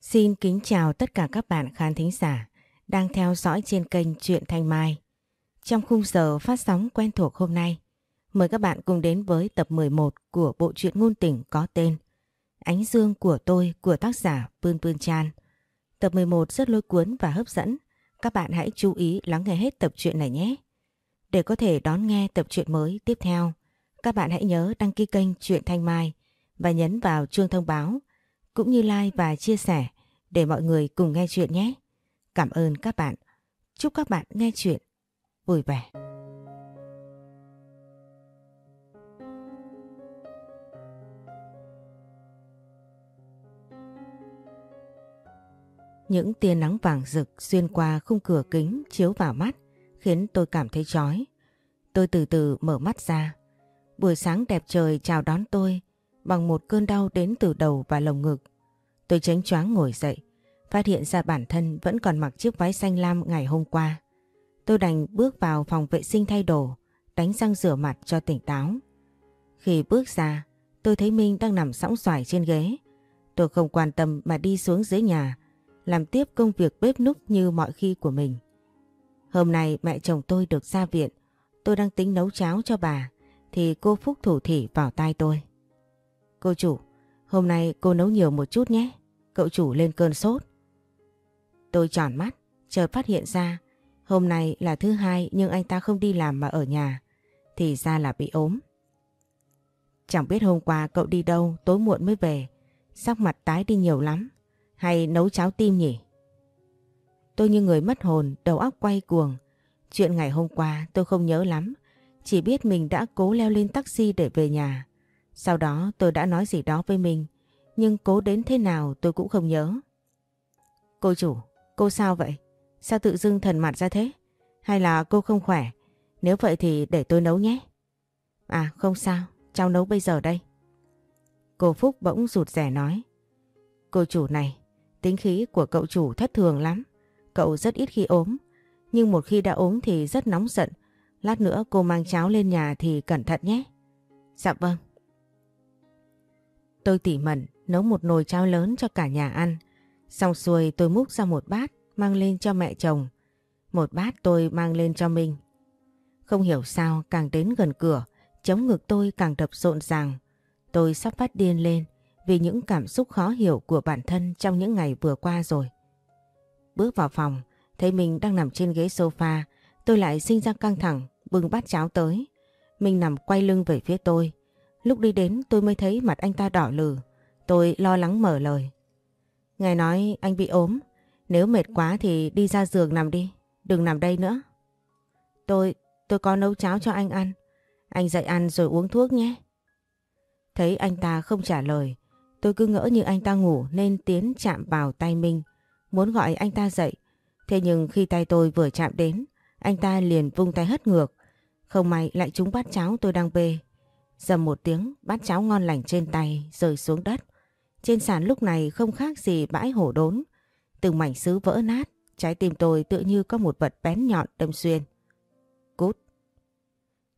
Xin kính chào tất cả các bạn khán thính giả đang theo dõi trên kênh Truyện Thanh Mai. Trong khung giờ phát sóng quen thuộc hôm nay, mời các bạn cùng đến với tập 11 của bộ truyện ngôn tình có tên Ánh Dương của tôi của tác giả Pươn Pươn Chan. Tập 11 rất lôi cuốn và hấp dẫn. Các bạn hãy chú ý lắng nghe hết tập truyện này nhé. Để có thể đón nghe tập truyện mới tiếp theo, các bạn hãy nhớ đăng ký kênh Truyện Thanh Mai và nhấn vào chuông thông báo cũng như like và chia sẻ để mọi người cùng nghe chuyện nhé. Cảm ơn các bạn. Chúc các bạn nghe chuyện vui vẻ. Những tia nắng vàng rực xuyên qua khung cửa kính chiếu vào mắt khiến tôi cảm thấy chói. Tôi từ từ mở mắt ra. Buổi sáng đẹp trời chào đón tôi bằng một cơn đau đến từ đầu và lồng ngực. Tôi tránh choáng ngồi dậy, phát hiện ra bản thân vẫn còn mặc chiếc váy xanh lam ngày hôm qua. Tôi đành bước vào phòng vệ sinh thay đồ, đánh răng rửa mặt cho tỉnh táo. Khi bước ra, tôi thấy Minh đang nằm sóng xoài trên ghế. Tôi không quan tâm mà đi xuống dưới nhà, làm tiếp công việc bếp núc như mọi khi của mình. Hôm nay mẹ chồng tôi được ra viện, tôi đang tính nấu cháo cho bà, thì cô Phúc thủ thỉ vào tai tôi. Cô chủ, hôm nay cô nấu nhiều một chút nhé, cậu chủ lên cơn sốt. Tôi tròn mắt, chợt phát hiện ra hôm nay là thứ hai nhưng anh ta không đi làm mà ở nhà, thì ra là bị ốm. Chẳng biết hôm qua cậu đi đâu tối muộn mới về, sắc mặt tái đi nhiều lắm, hay nấu cháo tim nhỉ? Tôi như người mất hồn, đầu óc quay cuồng. Chuyện ngày hôm qua tôi không nhớ lắm, chỉ biết mình đã cố leo lên taxi để về nhà. Sau đó tôi đã nói gì đó với mình, nhưng cố đến thế nào tôi cũng không nhớ. Cô chủ, cô sao vậy? Sao tự dưng thần mặt ra thế? Hay là cô không khỏe? Nếu vậy thì để tôi nấu nhé. À không sao, cháu nấu bây giờ đây. Cô Phúc bỗng rụt rẻ nói. Cô chủ này, tính khí của cậu chủ thất thường lắm. Cậu rất ít khi ốm, nhưng một khi đã ốm thì rất nóng giận. Lát nữa cô mang cháo lên nhà thì cẩn thận nhé. Dạ vâng. Tôi tỉ mẩn nấu một nồi cháo lớn cho cả nhà ăn. Xong xuôi tôi múc ra một bát mang lên cho mẹ chồng. Một bát tôi mang lên cho mình. Không hiểu sao càng đến gần cửa, chống ngực tôi càng đập rộn ràng. Tôi sắp phát điên lên vì những cảm xúc khó hiểu của bản thân trong những ngày vừa qua rồi. Bước vào phòng, thấy mình đang nằm trên ghế sofa, tôi lại sinh ra căng thẳng, bưng bát cháo tới. Mình nằm quay lưng về phía tôi. Lúc đi đến tôi mới thấy mặt anh ta đỏ lử. Tôi lo lắng mở lời. Ngài nói anh bị ốm. Nếu mệt quá thì đi ra giường nằm đi. Đừng nằm đây nữa. Tôi, tôi có nấu cháo cho anh ăn. Anh dậy ăn rồi uống thuốc nhé. Thấy anh ta không trả lời. Tôi cứ ngỡ như anh ta ngủ nên tiến chạm vào tay Minh. Muốn gọi anh ta dậy. Thế nhưng khi tay tôi vừa chạm đến, anh ta liền vung tay hất ngược. Không may lại trúng bát cháo tôi đang bê. Dầm một tiếng, bát cháo ngon lành trên tay rơi xuống đất. Trên sàn lúc này không khác gì bãi hổ đốn. Từng mảnh sứ vỡ nát, trái tim tôi tự như có một vật bén nhọn đâm xuyên. Cút.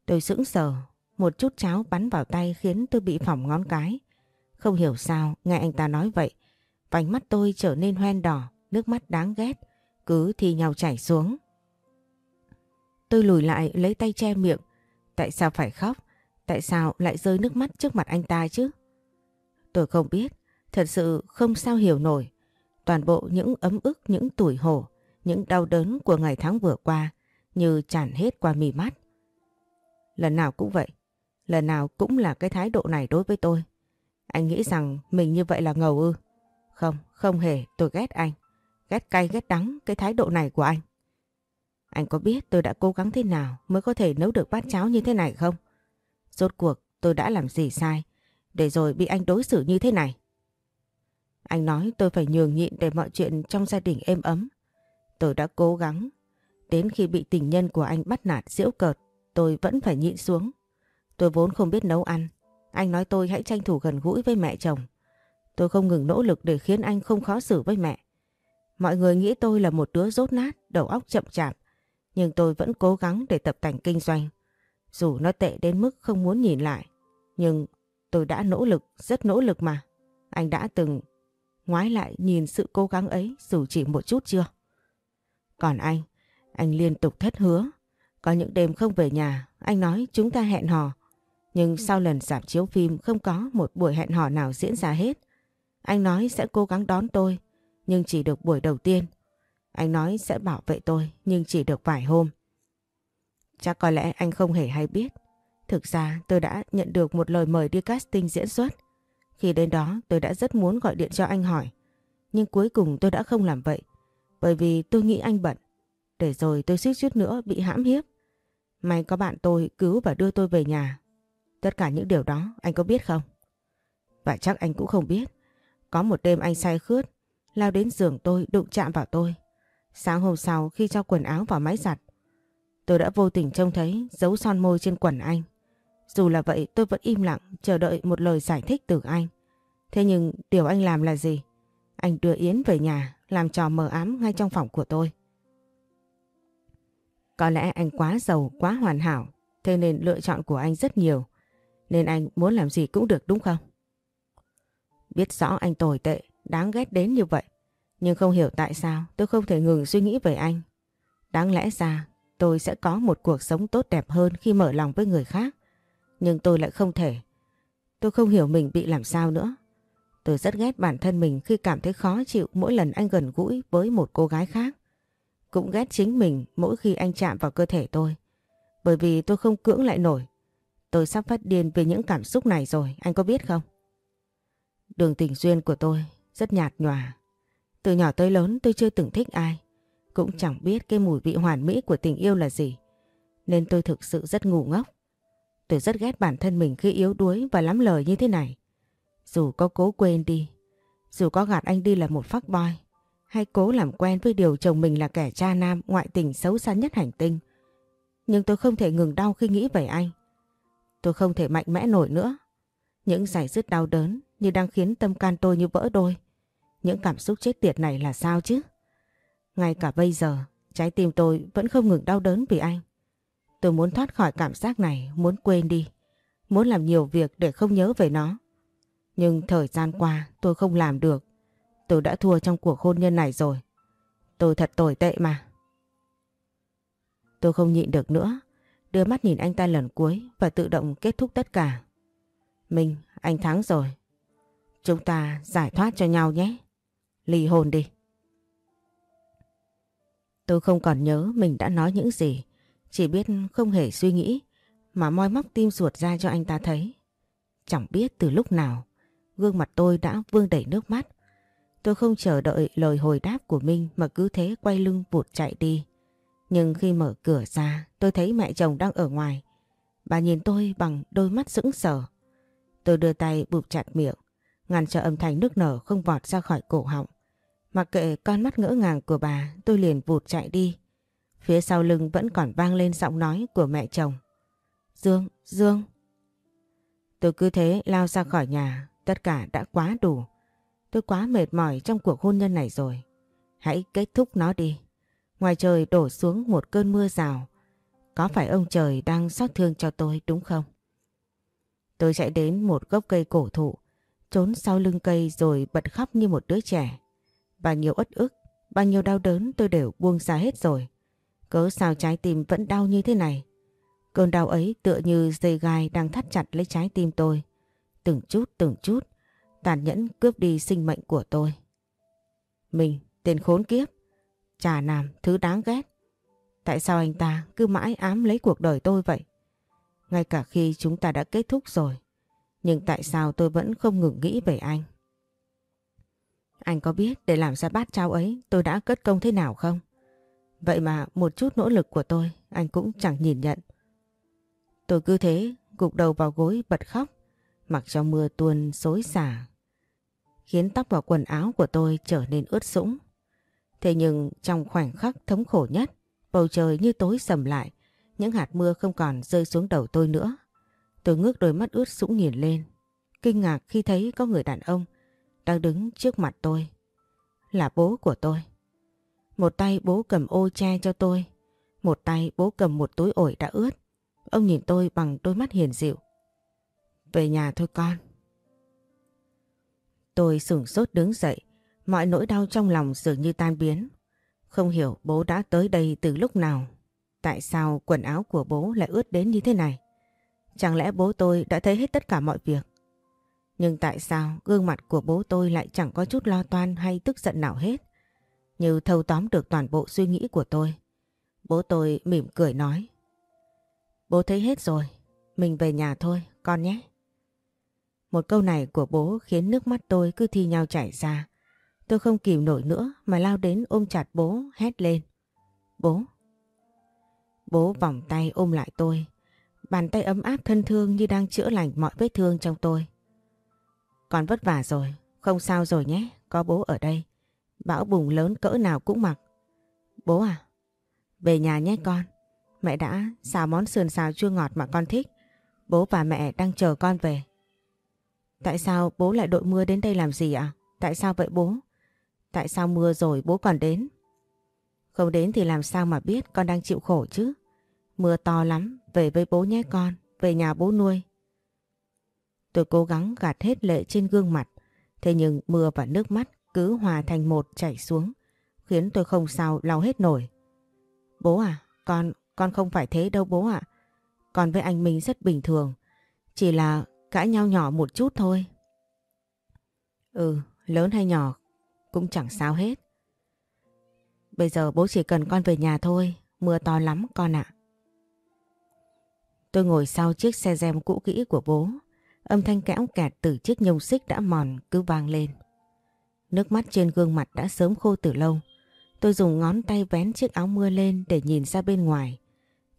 Tôi sững sờ, một chút cháo bắn vào tay khiến tôi bị phỏng ngón cái. Không hiểu sao, nghe anh ta nói vậy, vành mắt tôi trở nên hoen đỏ, nước mắt đáng ghét, cứ thi nhau chảy xuống. Tôi lùi lại lấy tay che miệng. Tại sao phải khóc? Tại sao lại rơi nước mắt trước mặt anh ta chứ? Tôi không biết, thật sự không sao hiểu nổi. Toàn bộ những ấm ức, những tủi hổ, những đau đớn của ngày tháng vừa qua như tràn hết qua mì mắt. Lần nào cũng vậy, lần nào cũng là cái thái độ này đối với tôi. Anh nghĩ rằng mình như vậy là ngầu ư? Không, không hề, tôi ghét anh. Ghét cay ghét đắng cái thái độ này của anh. Anh có biết tôi đã cố gắng thế nào mới có thể nấu được bát cháo như thế này không? Rốt cuộc tôi đã làm gì sai để rồi bị anh đối xử như thế này? Anh nói tôi phải nhường nhịn để mọi chuyện trong gia đình êm ấm. Tôi đã cố gắng. Đến khi bị tình nhân của anh bắt nạt diễu cợt, tôi vẫn phải nhịn xuống. Tôi vốn không biết nấu ăn. Anh nói tôi hãy tranh thủ gần gũi với mẹ chồng. Tôi không ngừng nỗ lực để khiến anh không khó xử với mẹ. Mọi người nghĩ tôi là một đứa rốt nát, đầu óc chậm chạp. Nhưng tôi vẫn cố gắng để tập tành kinh doanh. Dù nó tệ đến mức không muốn nhìn lại. Nhưng tôi đã nỗ lực, rất nỗ lực mà. Anh đã từng... ngoái lại nhìn sự cố gắng ấy dù chỉ một chút chưa? Còn anh, anh liên tục thất hứa. Có những đêm không về nhà, anh nói chúng ta hẹn hò. Nhưng sau lần giảm chiếu phim không có một buổi hẹn hò nào diễn ra hết. Anh nói sẽ cố gắng đón tôi, nhưng chỉ được buổi đầu tiên. Anh nói sẽ bảo vệ tôi, nhưng chỉ được vài hôm. Chắc có lẽ anh không hề hay biết. Thực ra tôi đã nhận được một lời mời đi casting diễn xuất. Khi đến đó tôi đã rất muốn gọi điện cho anh hỏi. Nhưng cuối cùng tôi đã không làm vậy. Bởi vì tôi nghĩ anh bận. Để rồi tôi suýt chút nữa bị hãm hiếp. May có bạn tôi cứu và đưa tôi về nhà. Tất cả những điều đó anh có biết không? Và chắc anh cũng không biết. Có một đêm anh say khướt, lao đến giường tôi đụng chạm vào tôi. Sáng hôm sau khi cho quần áo vào máy giặt, tôi đã vô tình trông thấy dấu son môi trên quần anh. Dù là vậy tôi vẫn im lặng chờ đợi một lời giải thích từ anh. Thế nhưng điều anh làm là gì? Anh đưa Yến về nhà làm trò mờ ám ngay trong phòng của tôi. Có lẽ anh quá giàu, quá hoàn hảo, thế nên lựa chọn của anh rất nhiều. Nên anh muốn làm gì cũng được đúng không? Biết rõ anh tồi tệ, đáng ghét đến như vậy. Nhưng không hiểu tại sao tôi không thể ngừng suy nghĩ về anh. Đáng lẽ ra tôi sẽ có một cuộc sống tốt đẹp hơn khi mở lòng với người khác. Nhưng tôi lại không thể. Tôi không hiểu mình bị làm sao nữa. Tôi rất ghét bản thân mình khi cảm thấy khó chịu mỗi lần anh gần gũi với một cô gái khác. Cũng ghét chính mình mỗi khi anh chạm vào cơ thể tôi. Bởi vì tôi không cưỡng lại nổi. Tôi sắp phát điên về những cảm xúc này rồi, anh có biết không? Đường tình duyên của tôi rất nhạt nhòa. Từ nhỏ tới lớn tôi chưa từng thích ai. Cũng chẳng biết cái mùi vị hoàn mỹ của tình yêu là gì. Nên tôi thực sự rất ngu ngốc. Tôi rất ghét bản thân mình khi yếu đuối và lắm lời như thế này. Dù có cố quên đi, dù có gạt anh đi là một fuck boy, hay cố làm quen với điều chồng mình là kẻ cha nam ngoại tình xấu xa nhất hành tinh. Nhưng tôi không thể ngừng đau khi nghĩ về anh. Tôi không thể mạnh mẽ nổi nữa. Những giải dứt đau đớn như đang khiến tâm can tôi như vỡ đôi. Những cảm xúc chết tiệt này là sao chứ? Ngay cả bây giờ, trái tim tôi vẫn không ngừng đau đớn vì anh. Tôi muốn thoát khỏi cảm giác này, muốn quên đi. Muốn làm nhiều việc để không nhớ về nó. Nhưng thời gian qua tôi không làm được. Tôi đã thua trong cuộc hôn nhân này rồi. Tôi thật tồi tệ mà. Tôi không nhịn được nữa. Đưa mắt nhìn anh ta lần cuối và tự động kết thúc tất cả. Minh, anh thắng rồi. Chúng ta giải thoát cho nhau nhé. Ly hôn đi. Tôi không còn nhớ mình đã nói những gì. Chỉ biết không hề suy nghĩ mà moi móc tim ruột ra cho anh ta thấy. Chẳng biết từ lúc nào gương mặt tôi đã vương đầy nước mắt. Tôi không chờ đợi lời hồi đáp của Minh mà cứ thế quay lưng vụt chạy đi. Nhưng khi mở cửa ra tôi thấy mẹ chồng đang ở ngoài. Bà nhìn tôi bằng đôi mắt sững sờ. Tôi đưa tay bụp chặt miệng, ngăn cho âm thanh nước nở không vọt ra khỏi cổ họng. Mặc kệ con mắt ngỡ ngàng của bà, tôi liền vụt chạy đi. Phía sau lưng vẫn còn vang lên giọng nói của mẹ chồng. Dương, Dương. Tôi cứ thế lao ra khỏi nhà, tất cả đã quá đủ. Tôi quá mệt mỏi trong cuộc hôn nhân này rồi. Hãy kết thúc nó đi. Ngoài trời đổ xuống một cơn mưa rào. Có phải ông trời đang xót thương cho tôi đúng không? Tôi chạy đến một gốc cây cổ thụ, trốn sau lưng cây rồi bật khóc như một đứa trẻ. Bao nhiêu uất ức, bao nhiêu đau đớn tôi đều buông xa hết rồi. Cớ sao trái tim vẫn đau như thế này? Cơn đau ấy tựa như dây gai đang thắt chặt lấy trái tim tôi. Từng chút từng chút, tàn nhẫn cướp đi sinh mệnh của tôi. Mình, tên khốn kiếp, trà nam, thứ đáng ghét. Tại sao anh ta cứ mãi ám lấy cuộc đời tôi vậy? Ngay cả khi chúng ta đã kết thúc rồi, nhưng tại sao tôi vẫn không ngừng nghĩ về anh? Anh có biết để làm ra bát cháo ấy tôi đã cất công thế nào không? Vậy mà một chút nỗ lực của tôi, anh cũng chẳng nhìn nhận. Tôi cứ thế, gục đầu vào gối, bật khóc mặc cho mưa tuôn xối xả, khiến tóc và quần áo của tôi trở nên ướt sũng. Thế nhưng trong khoảnh khắc thống khổ nhất, bầu trời như tối sầm lại, những hạt mưa không còn rơi xuống đầu tôi nữa. Tôi ngước đôi mắt ướt sũng nhìn lên, kinh ngạc khi thấy có người đàn ông đang đứng trước mặt tôi. Là bố của tôi. Một tay bố cầm ô che cho tôi. Một tay bố cầm một túi ổi đã ướt. Ông nhìn tôi bằng đôi mắt hiền dịu. Về nhà thôi con. Tôi sửng sốt đứng dậy. Mọi nỗi đau trong lòng dường như tan biến. Không hiểu bố đã tới đây từ lúc nào. Tại sao quần áo của bố lại ướt đến như thế này? Chẳng lẽ bố tôi đã thấy hết tất cả mọi việc? Nhưng tại sao gương mặt của bố tôi lại chẳng có chút lo toan hay tức giận nào hết? Như thâu tóm được toàn bộ suy nghĩ của tôi. Bố tôi mỉm cười nói. Bố thấy hết rồi, mình về nhà thôi, con nhé. Một câu này của bố khiến nước mắt tôi cứ thi nhau chảy ra. Tôi không kìm nổi nữa mà lao đến ôm chặt bố hét lên. Bố! Bố vòng tay ôm lại tôi. Bàn tay ấm áp thân thương như đang chữa lành mọi vết thương trong tôi. Con vất vả rồi, không sao rồi nhé, có bố ở đây. Bão bùng lớn cỡ nào cũng mặc. Bố à, về nhà nhé con. Mẹ đã xào món sườn xào chua ngọt mà con thích. Bố và mẹ đang chờ con về. Tại sao bố lại đội mưa đến đây làm gì ạ? Tại sao vậy bố? Tại sao mưa rồi bố còn đến? Không đến thì làm sao mà biết con đang chịu khổ chứ? Mưa to lắm, về với bố nhé con, về nhà bố nuôi. Tôi cố gắng gạt hết lệ trên gương mặt, thế nhưng mưa và nước mắt cứ hòa thành một chảy xuống, khiến tôi không sao lau hết nổi. Bố à, con, con không phải thế đâu bố ạ. Con với anh Minh rất bình thường, chỉ là cãi nhau nhỏ một chút thôi. Ừ, lớn hay nhỏ cũng chẳng sao hết. Bây giờ bố chỉ cần con về nhà thôi, mưa to lắm con ạ. Tôi ngồi sau chiếc xe gem cũ kỹ của bố, âm thanh kẽo kẹt từ chiếc nhông xích đã mòn cứ vang lên. Nước mắt trên gương mặt đã sớm khô từ lâu. Tôi dùng ngón tay vén chiếc áo mưa lên để nhìn ra bên ngoài.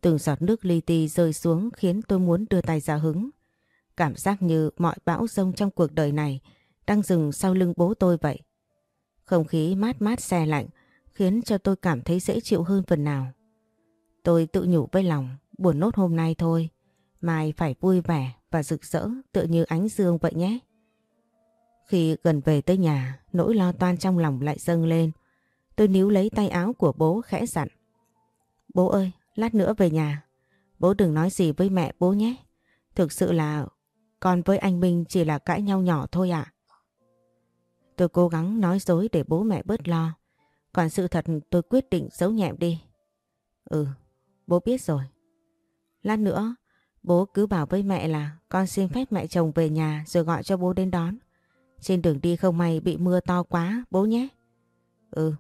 Từng giọt nước li ti rơi xuống khiến tôi muốn đưa tay ra hứng. Cảm giác như mọi bão rông trong cuộc đời này đang dừng sau lưng bố tôi vậy. Không khí mát mát xe lạnh khiến cho tôi cảm thấy dễ chịu hơn phần nào. Tôi tự nhủ với lòng, buồn nốt hôm nay thôi, mai phải vui vẻ và rực rỡ tựa như ánh dương vậy nhé. Khi gần về tới nhà, nỗi lo toan trong lòng lại dâng lên. Tôi níu lấy tay áo của bố khẽ dặn. Bố ơi, lát nữa về nhà. Bố đừng nói gì với mẹ bố nhé. Thực sự là con với anh Minh chỉ là cãi nhau nhỏ thôi ạ. Tôi cố gắng nói dối để bố mẹ bớt lo. Còn sự thật tôi quyết định giấu nhẹm đi. Ừ, bố biết rồi. Lát nữa, bố cứ bảo với mẹ là con xin phép mẹ chồng về nhà rồi gọi cho bố đến đón. Trên đường đi không may bị mưa to quá, bố nhé. Ừ.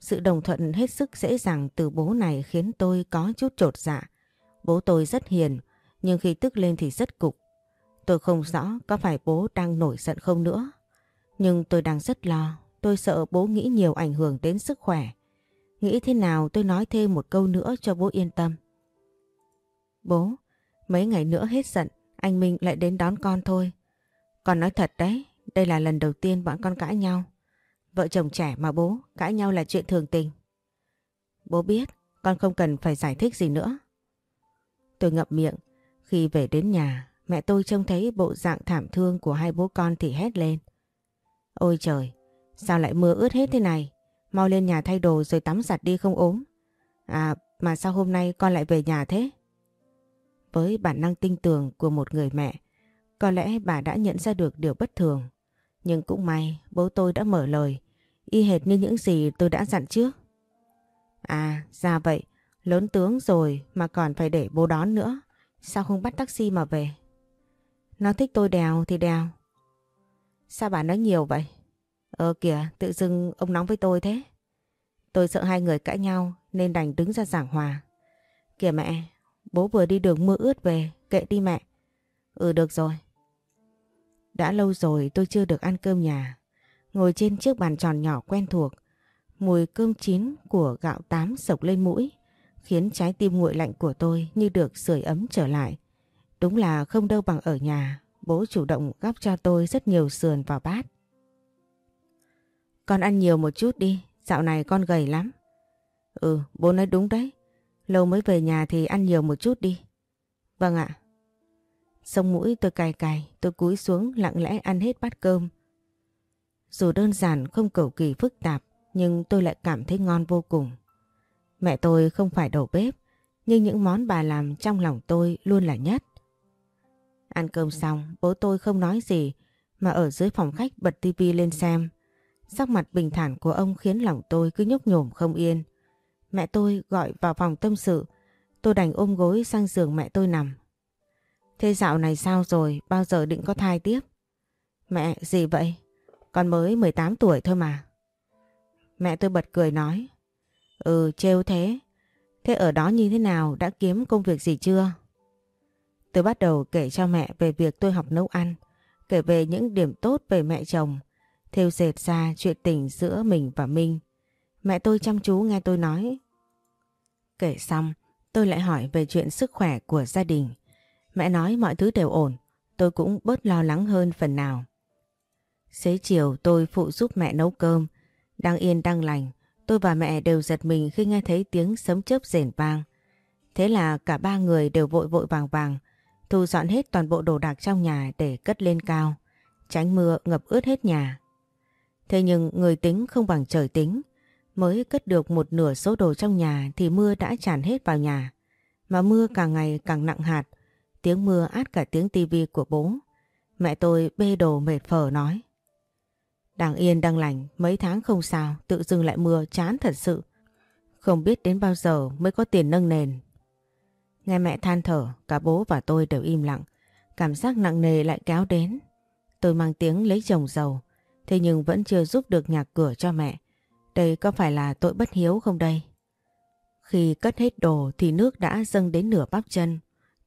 Sự đồng thuận hết sức dễ dàng từ bố này khiến tôi có chút trột dạ. Bố tôi rất hiền, nhưng khi tức lên thì rất cục. Tôi không rõ có phải bố đang nổi giận không nữa. Nhưng tôi đang rất lo, tôi sợ bố nghĩ nhiều ảnh hưởng đến sức khỏe. Nghĩ thế nào tôi nói thêm một câu nữa cho bố yên tâm. Bố, mấy ngày nữa hết giận, anh Minh lại đến đón con thôi. Con nói thật đấy, đây là lần đầu tiên bọn con cãi nhau. Vợ chồng trẻ mà bố, cãi nhau là chuyện thường tình. Bố biết, con không cần phải giải thích gì nữa. Tôi ngậm miệng, khi về đến nhà, mẹ tôi trông thấy bộ dạng thảm thương của hai bố con thì hét lên. Ôi trời, sao lại mưa ướt hết thế này? Mau lên nhà thay đồ rồi tắm giặt đi không ốm. À, mà sao hôm nay con lại về nhà thế? Với bản năng tinh tường của một người mẹ, có lẽ bà đã nhận ra được điều bất thường. Nhưng cũng may bố tôi đã mở lời, y hệt như những gì tôi đã dặn trước. À, ra vậy, lớn tướng rồi mà còn phải để bố đón nữa. Sao không bắt taxi mà về? Nó thích tôi đèo thì đèo. Sao bà nói nhiều vậy? Ờ kìa, tự dưng ông nóng với tôi thế. Tôi sợ hai người cãi nhau nên đành đứng ra giảng hòa. Kìa mẹ, bố vừa đi đường mưa ướt về, kệ đi mẹ. Ừ được rồi. Đã lâu rồi tôi chưa được ăn cơm nhà. Ngồi trên chiếc bàn tròn nhỏ quen thuộc, mùi cơm chín của gạo tám sộc lên mũi, khiến trái tim nguội lạnh của tôi như được sưởi ấm trở lại. Đúng là không đâu bằng ở nhà, bố chủ động gắp cho tôi rất nhiều sườn vào bát. Con ăn nhiều một chút đi, dạo này con gầy lắm. Ừ, bố nói đúng đấy. Lâu mới về nhà thì ăn nhiều một chút đi. Vâng ạ. Sông mũi tôi cài cài, tôi cúi xuống lặng lẽ ăn hết bát cơm. Dù đơn giản không cầu kỳ phức tạp, nhưng tôi lại cảm thấy ngon vô cùng. Mẹ tôi không phải đầu bếp, nhưng những món bà làm trong lòng tôi luôn là nhất. Ăn cơm xong, bố tôi không nói gì, mà ở dưới phòng khách bật tivi lên xem. Sắc mặt bình thản của ông khiến lòng tôi cứ nhúc nhổm không yên. Mẹ tôi gọi vào phòng tâm sự. Tôi đành ôm gối sang giường mẹ tôi nằm. Thế dạo này sao rồi? Bao giờ định có thai tiếp? Mẹ, gì vậy? Con mới 18 tuổi thôi mà. Mẹ tôi bật cười nói. Ừ, trêu thế. Thế ở đó như thế nào? Đã kiếm công việc gì chưa? Tôi bắt đầu kể cho mẹ về việc tôi học nấu ăn. Kể về những điểm tốt về mẹ chồng. Theo dệt ra chuyện tình giữa mình và Minh. Mẹ tôi chăm chú nghe tôi nói. Kể xong, tôi lại hỏi về chuyện sức khỏe của gia đình. Mẹ nói mọi thứ đều ổn, tôi cũng bớt lo lắng hơn phần nào. Xế chiều tôi phụ giúp mẹ nấu cơm, đang yên đang lành, tôi và mẹ đều giật mình khi nghe thấy tiếng sấm chớp rền vang. Thế là cả ba người đều vội vội vàng vàng, thu dọn hết toàn bộ đồ đạc trong nhà để cất lên cao, tránh mưa ngập ướt hết nhà. Thế nhưng người tính không bằng trời tính, mới cất được một nửa số đồ trong nhà thì mưa đã tràn hết vào nhà. Mà mưa càng ngày càng nặng hạt, tiếng mưa át cả tiếng tivi của bố. Mẹ tôi bê đồ mệt phở nói. Đang yên đang lành, mấy tháng không sao, tự dưng lại mưa chán thật sự. Không biết đến bao giờ mới có tiền nâng nền. Nghe mẹ than thở, cả bố và tôi đều im lặng. Cảm giác nặng nề lại kéo đến. Tôi mang tiếng lấy chồng giàu, thế nhưng vẫn chưa giúp được nhà cửa cho mẹ. Đây có phải là tội bất hiếu không đây? Khi cất hết đồ thì nước đã dâng đến nửa bắp chân.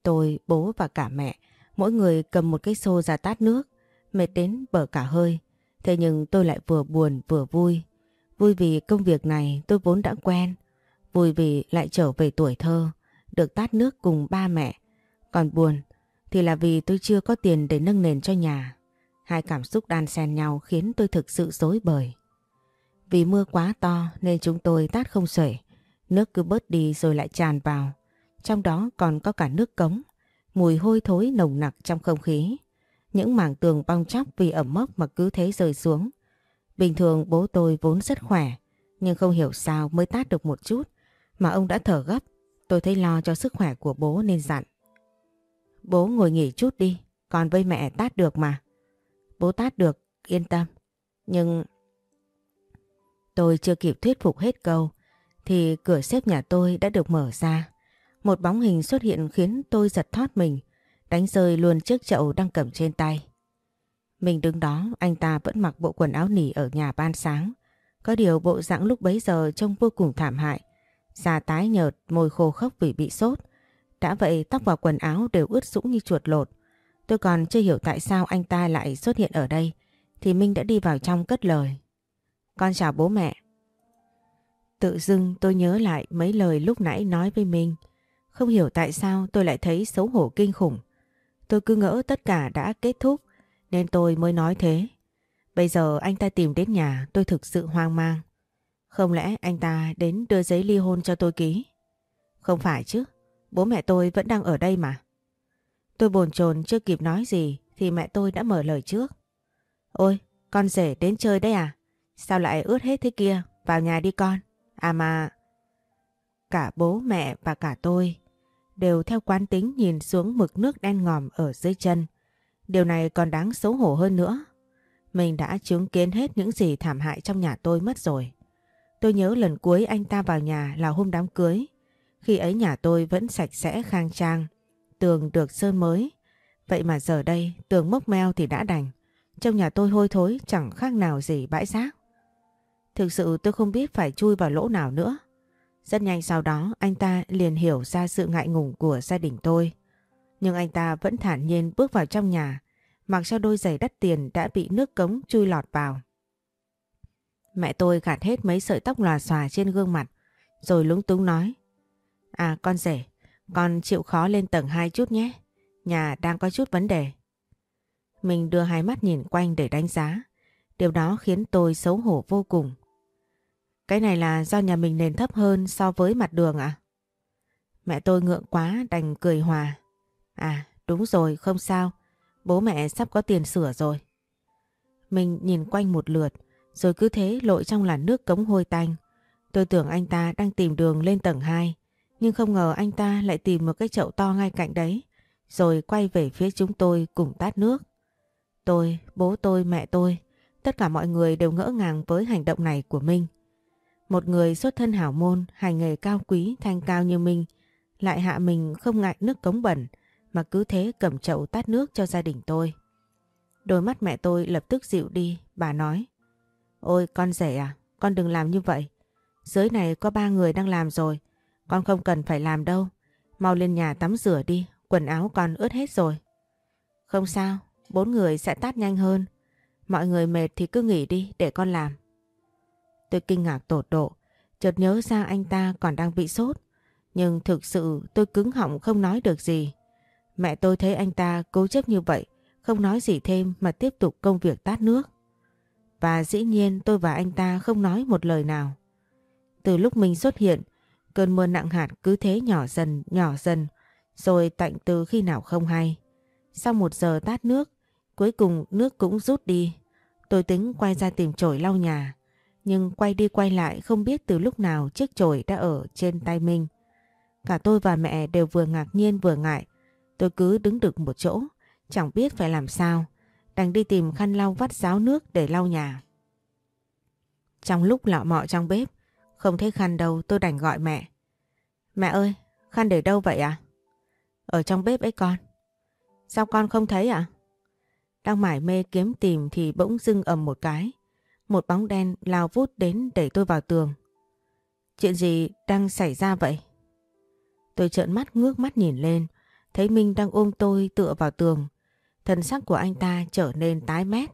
Tôi, bố và cả mẹ, mỗi người cầm một cái xô ra tát nước, mệt đến bở cả hơi. Thế nhưng tôi lại vừa buồn vừa vui. Vui vì công việc này tôi vốn đã quen. Vui vì lại trở về tuổi thơ, được tát nước cùng ba mẹ. Còn buồn thì là vì tôi chưa có tiền để nâng nền cho nhà. Hai cảm xúc đan xen nhau khiến tôi thực sự dối bời. Vì mưa quá to nên chúng tôi tát không xuể. Nước cứ bớt đi rồi lại tràn vào. Trong đó còn có cả nước cống. Mùi hôi thối nồng nặc trong không khí. Những mảng tường bong chóc vì ẩm mốc mà cứ thế rơi xuống. Bình thường bố tôi vốn rất khỏe. Nhưng không hiểu sao mới tát được một chút. Mà ông đã thở gấp. Tôi thấy lo cho sức khỏe của bố nên dặn. Bố ngồi nghỉ chút đi. Còn với mẹ tát được mà. Bố tát được, yên tâm. Nhưng Tôi chưa kịp thuyết phục hết câu thì cửa xếp nhà tôi đã được mở ra. Một bóng hình xuất hiện khiến tôi giật thoát mình, đánh rơi luôn chiếc chậu đang cầm trên tay. Mình đứng đó, anh ta vẫn mặc bộ quần áo nỉ ở nhà ban sáng. Có điều bộ dạng lúc bấy giờ trông vô cùng thảm hại. Da tái nhợt, môi khô khốc vì bị sốt. Đã vậy tóc và quần áo đều ướt sũng như chuột lột. Tôi còn chưa hiểu tại sao anh ta lại xuất hiện ở đây. Thì Minh đã đi vào trong cất lời. Con chào bố mẹ. Tự dưng tôi nhớ lại mấy lời lúc nãy nói với mình. Không hiểu tại sao tôi lại thấy xấu hổ kinh khủng. Tôi cứ ngỡ tất cả đã kết thúc nên tôi mới nói thế. Bây giờ anh ta tìm đến nhà tôi thực sự hoang mang. Không lẽ anh ta đến đưa giấy ly hôn cho tôi ký? Không phải chứ, bố mẹ tôi vẫn đang ở đây mà. Tôi bồn chồn chưa kịp nói gì thì mẹ tôi đã mở lời trước. Ôi, con rể đến chơi đấy à? Sao lại ướt hết thế kia? Vào nhà đi con. À mà... Cả bố mẹ và cả tôi đều theo quán tính nhìn xuống mực nước đen ngòm ở dưới chân. Điều này còn đáng xấu hổ hơn nữa. Mình đã chứng kiến hết những gì thảm hại trong nhà tôi mất rồi. Tôi nhớ lần cuối anh ta vào nhà là hôm đám cưới. Khi ấy nhà tôi vẫn sạch sẽ khang trang, tường được sơn mới. Vậy mà giờ đây tường mốc meo thì đã đành. Trong nhà tôi hôi thối chẳng khác nào gì bãi rác. Thực sự tôi không biết phải chui vào lỗ nào nữa. Rất nhanh sau đó anh ta liền hiểu ra sự ngại ngùng của gia đình tôi. Nhưng anh ta vẫn thản nhiên bước vào trong nhà, mặc cho đôi giày đắt tiền đã bị nước cống chui lọt vào. Mẹ tôi gạt hết mấy sợi tóc lòa xòa trên gương mặt, rồi lúng túng nói. À con rể, con chịu khó lên tầng 2 chút nhé, nhà đang có chút vấn đề. Mình đưa hai mắt nhìn quanh để đánh giá, điều đó khiến tôi xấu hổ vô cùng. Cái này là do nhà mình nền thấp hơn so với mặt đường à? Mẹ tôi ngượng quá đành cười hòa. À đúng rồi không sao. Bố mẹ sắp có tiền sửa rồi. Mình nhìn quanh một lượt rồi cứ thế lội trong làn nước cống hôi tanh. Tôi tưởng anh ta đang tìm đường lên tầng 2 nhưng không ngờ anh ta lại tìm một cái chậu to ngay cạnh đấy rồi quay về phía chúng tôi cùng tát nước. Tôi, bố tôi, mẹ tôi Tất cả mọi người đều ngỡ ngàng với hành động này của Minh. Một người xuất thân hảo môn, hành nghề cao quý, thanh cao như mình, lại hạ mình không ngại nước cống bẩn, mà cứ thế cầm chậu tát nước cho gia đình tôi. Đôi mắt mẹ tôi lập tức dịu đi, bà nói. Ôi con rể à, con đừng làm như vậy. Dưới này có ba người đang làm rồi, con không cần phải làm đâu. Mau lên nhà tắm rửa đi, quần áo con ướt hết rồi. Không sao, bốn người sẽ tát nhanh hơn. Mọi người mệt thì cứ nghỉ đi để con làm. Tôi kinh ngạc tột độ, chợt nhớ ra anh ta còn đang bị sốt. Nhưng thực sự tôi cứng họng không nói được gì. Mẹ tôi thấy anh ta cố chấp như vậy, không nói gì thêm mà tiếp tục công việc tát nước. Và dĩ nhiên tôi và anh ta không nói một lời nào. Từ lúc mình xuất hiện, cơn mưa nặng hạt cứ thế nhỏ dần, nhỏ dần, rồi tạnh từ khi nào không hay. Sau một giờ tát nước, cuối cùng nước cũng rút đi. Tôi tính quay ra tìm chổi lau nhà, nhưng quay đi quay lại không biết từ lúc nào chiếc chổi đã ở trên tay mình. Cả tôi và mẹ đều vừa ngạc nhiên vừa ngại. Tôi cứ đứng được một chỗ, chẳng biết phải làm sao. Đành đi tìm khăn lau vắt ráo nước để lau nhà. Trong lúc lọ mọ trong bếp, không thấy khăn đâu tôi đành gọi mẹ. Mẹ ơi, khăn để đâu vậy à? Ở trong bếp ấy con. Sao con không thấy ạ? À? Đang mải mê kiếm tìm thì bỗng dưng ầm một cái. Một bóng đen lao vút đến đẩy tôi vào tường. Chuyện gì đang xảy ra vậy? Tôi trợn mắt ngước mắt nhìn lên, thấy Minh đang ôm tôi tựa vào tường. Thần sắc của anh ta trở nên tái mét.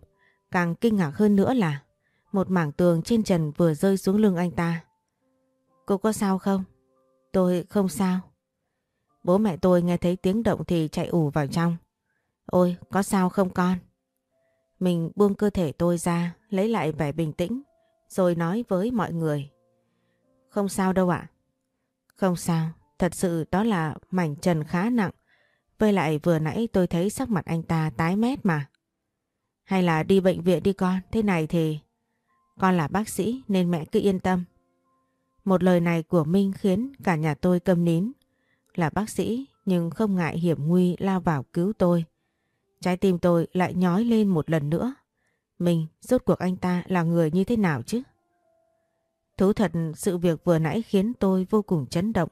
Càng kinh ngạc hơn nữa là một mảng tường trên trần vừa rơi xuống lưng anh ta. Cô có sao không? Tôi không sao. Bố mẹ tôi nghe thấy tiếng động thì chạy ủ vào trong. Ôi, có sao không con? Mình buông cơ thể tôi ra, lấy lại vẻ bình tĩnh, rồi nói với mọi người. Không sao đâu ạ. Không sao, thật sự đó là mảnh trần khá nặng. Với lại vừa nãy tôi thấy sắc mặt anh ta tái mét mà. Hay là đi bệnh viện đi con, thế này thì... Con là bác sĩ nên mẹ cứ yên tâm. Một lời này của Minh khiến cả nhà tôi câm nín. Là bác sĩ nhưng không ngại hiểm nguy lao vào cứu tôi. Trái tim tôi lại nhói lên một lần nữa. Mình, rốt cuộc anh ta là người như thế nào chứ? Thú thật sự việc vừa nãy khiến tôi vô cùng chấn động.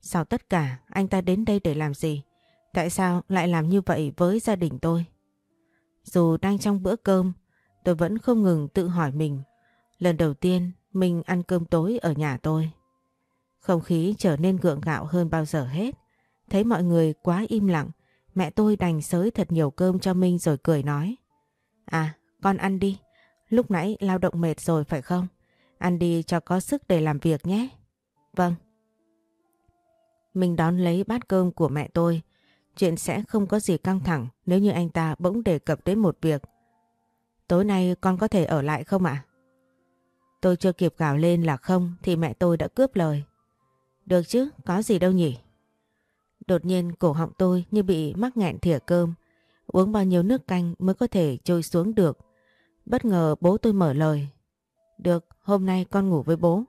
Sau tất cả anh ta đến đây để làm gì? Tại sao lại làm như vậy với gia đình tôi? Dù đang trong bữa cơm, tôi vẫn không ngừng tự hỏi mình. Lần đầu tiên mình ăn cơm tối ở nhà tôi. Không khí trở nên gượng gạo hơn bao giờ hết. Thấy mọi người quá im lặng, mẹ tôi đành sới thật nhiều cơm cho Minh rồi cười nói. À, con ăn đi. Lúc nãy lao động mệt rồi phải không? Ăn đi cho có sức để làm việc nhé. Vâng. Mình đón lấy bát cơm của mẹ tôi. Chuyện sẽ không có gì căng thẳng nếu như anh ta bỗng đề cập đến một việc. Tối nay con có thể ở lại không ạ? Tôi chưa kịp gào lên là không thì mẹ tôi đã cướp lời. Được chứ, có gì đâu nhỉ? Đột nhiên cổ họng tôi như bị mắc nghẹn thìa cơm. Uống bao nhiêu nước canh mới có thể trôi xuống được. Bất ngờ bố tôi mở lời. Được, hôm nay con ngủ với bố.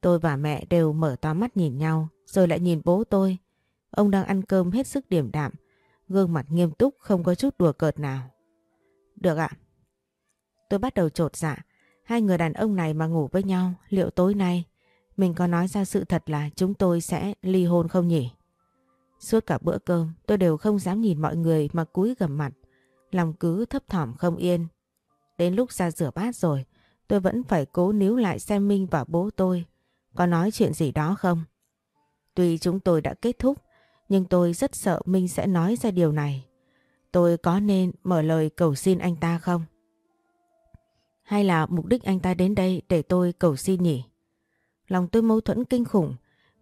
Tôi và mẹ đều mở to mắt nhìn nhau rồi lại nhìn bố tôi. Ông đang ăn cơm hết sức điểm đạm, gương mặt nghiêm túc không có chút đùa cợt nào. Được ạ. Tôi bắt đầu trột dạ. Hai người đàn ông này mà ngủ với nhau liệu tối nay mình có nói ra sự thật là chúng tôi sẽ ly hôn không nhỉ? Suốt cả bữa cơm, tôi đều không dám nhìn mọi người mà cúi gầm mặt. Lòng cứ thấp thỏm không yên. Đến lúc ra rửa bát rồi, tôi vẫn phải cố níu lại xem Minh và bố tôi có nói chuyện gì đó không. Tuy chúng tôi đã kết thúc, nhưng tôi rất sợ Minh sẽ nói ra điều này. Tôi có nên mở lời cầu xin anh ta không? Hay là mục đích anh ta đến đây để tôi cầu xin nhỉ? Lòng tôi mâu thuẫn kinh khủng.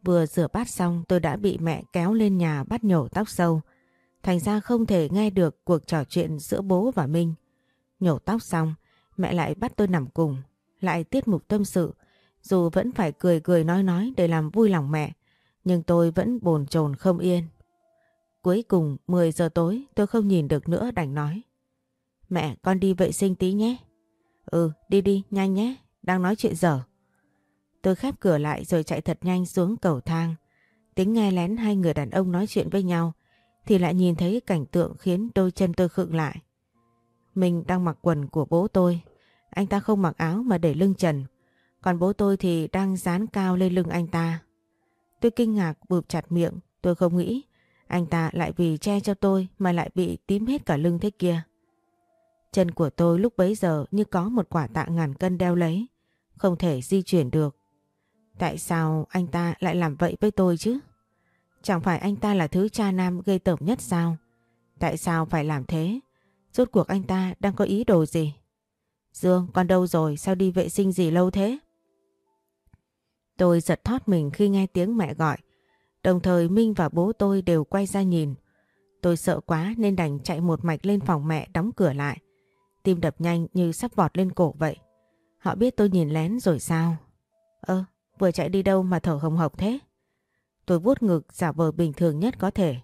Vừa rửa bát xong tôi đã bị mẹ kéo lên nhà bắt nhổ tóc sâu. Thành ra không thể nghe được cuộc trò chuyện giữa bố và Minh. Nhổ tóc xong, mẹ lại bắt tôi nằm cùng. Lại tiết mục tâm sự. Dù vẫn phải cười cười nói nói để làm vui lòng mẹ. Nhưng tôi vẫn bồn chồn không yên. Cuối cùng 10 giờ tối tôi không nhìn được nữa đành nói. Mẹ con đi vệ sinh tí nhé. Ừ đi đi nhanh nhé. Đang nói chuyện dở. Tôi khép cửa lại rồi chạy thật nhanh xuống cầu thang. Tính nghe lén hai người đàn ông nói chuyện với nhau, thì lại nhìn thấy cảnh tượng khiến đôi chân tôi khựng lại. mình đang mặc quần của bố tôi. Anh ta không mặc áo mà để lưng trần. Còn bố tôi thì đang dán cao lên lưng anh ta. Tôi kinh ngạc bụp chặt miệng. Tôi không nghĩ anh ta lại vì che cho tôi mà lại bị tím hết cả lưng thế kia. Chân của tôi lúc bấy giờ như có một quả tạ ngàn cân đeo lấy. Không thể di chuyển được. Tại sao anh ta lại làm vậy với tôi chứ? Chẳng phải anh ta là thứ cha nam gây tởm nhất sao? Tại sao phải làm thế? Rốt cuộc anh ta đang có ý đồ gì? Dương, con đâu rồi? Sao đi vệ sinh gì lâu thế? Tôi giật thót mình khi nghe tiếng mẹ gọi. Đồng thời Minh và bố tôi đều quay ra nhìn. Tôi sợ quá nên đành chạy một mạch lên phòng mẹ đóng cửa lại. Tim đập nhanh như sắp vọt lên cổ vậy. Họ biết tôi nhìn lén rồi sao? Ơ, vừa chạy đi đâu mà thở hồng hộc thế? Tôi vuốt ngực giả vờ bình thường nhất có thể.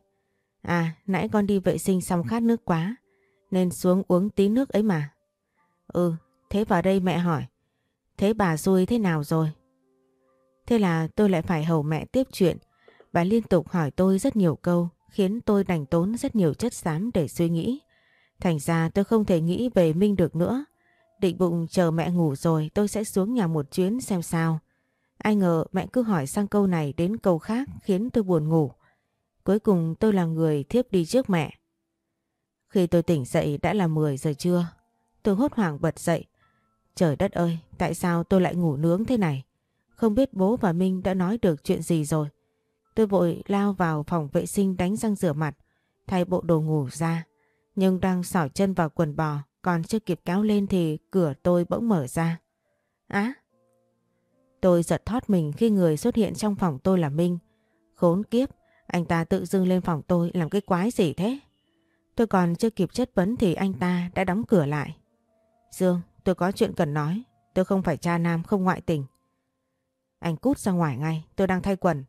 À, nãy con đi vệ sinh xong khát nước quá, nên xuống uống tí nước ấy mà. Ừ, thế vào đây mẹ hỏi. Thế bà xui thế nào rồi? Thế là tôi lại phải hầu mẹ tiếp chuyện. Bà liên tục hỏi tôi rất nhiều câu, khiến tôi đành tốn rất nhiều chất xám để suy nghĩ. Thành ra tôi không thể nghĩ về Minh được nữa. Định bụng chờ mẹ ngủ rồi tôi sẽ xuống nhà một chuyến xem sao. Ai ngờ mẹ cứ hỏi sang câu này đến câu khác khiến tôi buồn ngủ. Cuối cùng tôi là người thiếp đi trước mẹ. Khi tôi tỉnh dậy đã là 10 giờ trưa. Tôi hốt hoảng bật dậy. Trời đất ơi, tại sao tôi lại ngủ nướng thế này? Không biết bố và Minh đã nói được chuyện gì rồi. Tôi vội lao vào phòng vệ sinh đánh răng rửa mặt, thay bộ đồ ngủ ra. Nhưng đang sỏ chân vào quần bò, còn chưa kịp kéo lên thì cửa tôi bỗng mở ra. Á! Tôi giật thót mình khi người xuất hiện trong phòng tôi là Minh. Khốn kiếp, anh ta tự dưng lên phòng tôi làm cái quái gì thế? Tôi còn chưa kịp chất vấn thì anh ta đã đóng cửa lại. Dương, tôi có chuyện cần nói. Tôi không phải cha nam, không ngoại tình. Anh cút ra ngoài ngay, tôi đang thay quần.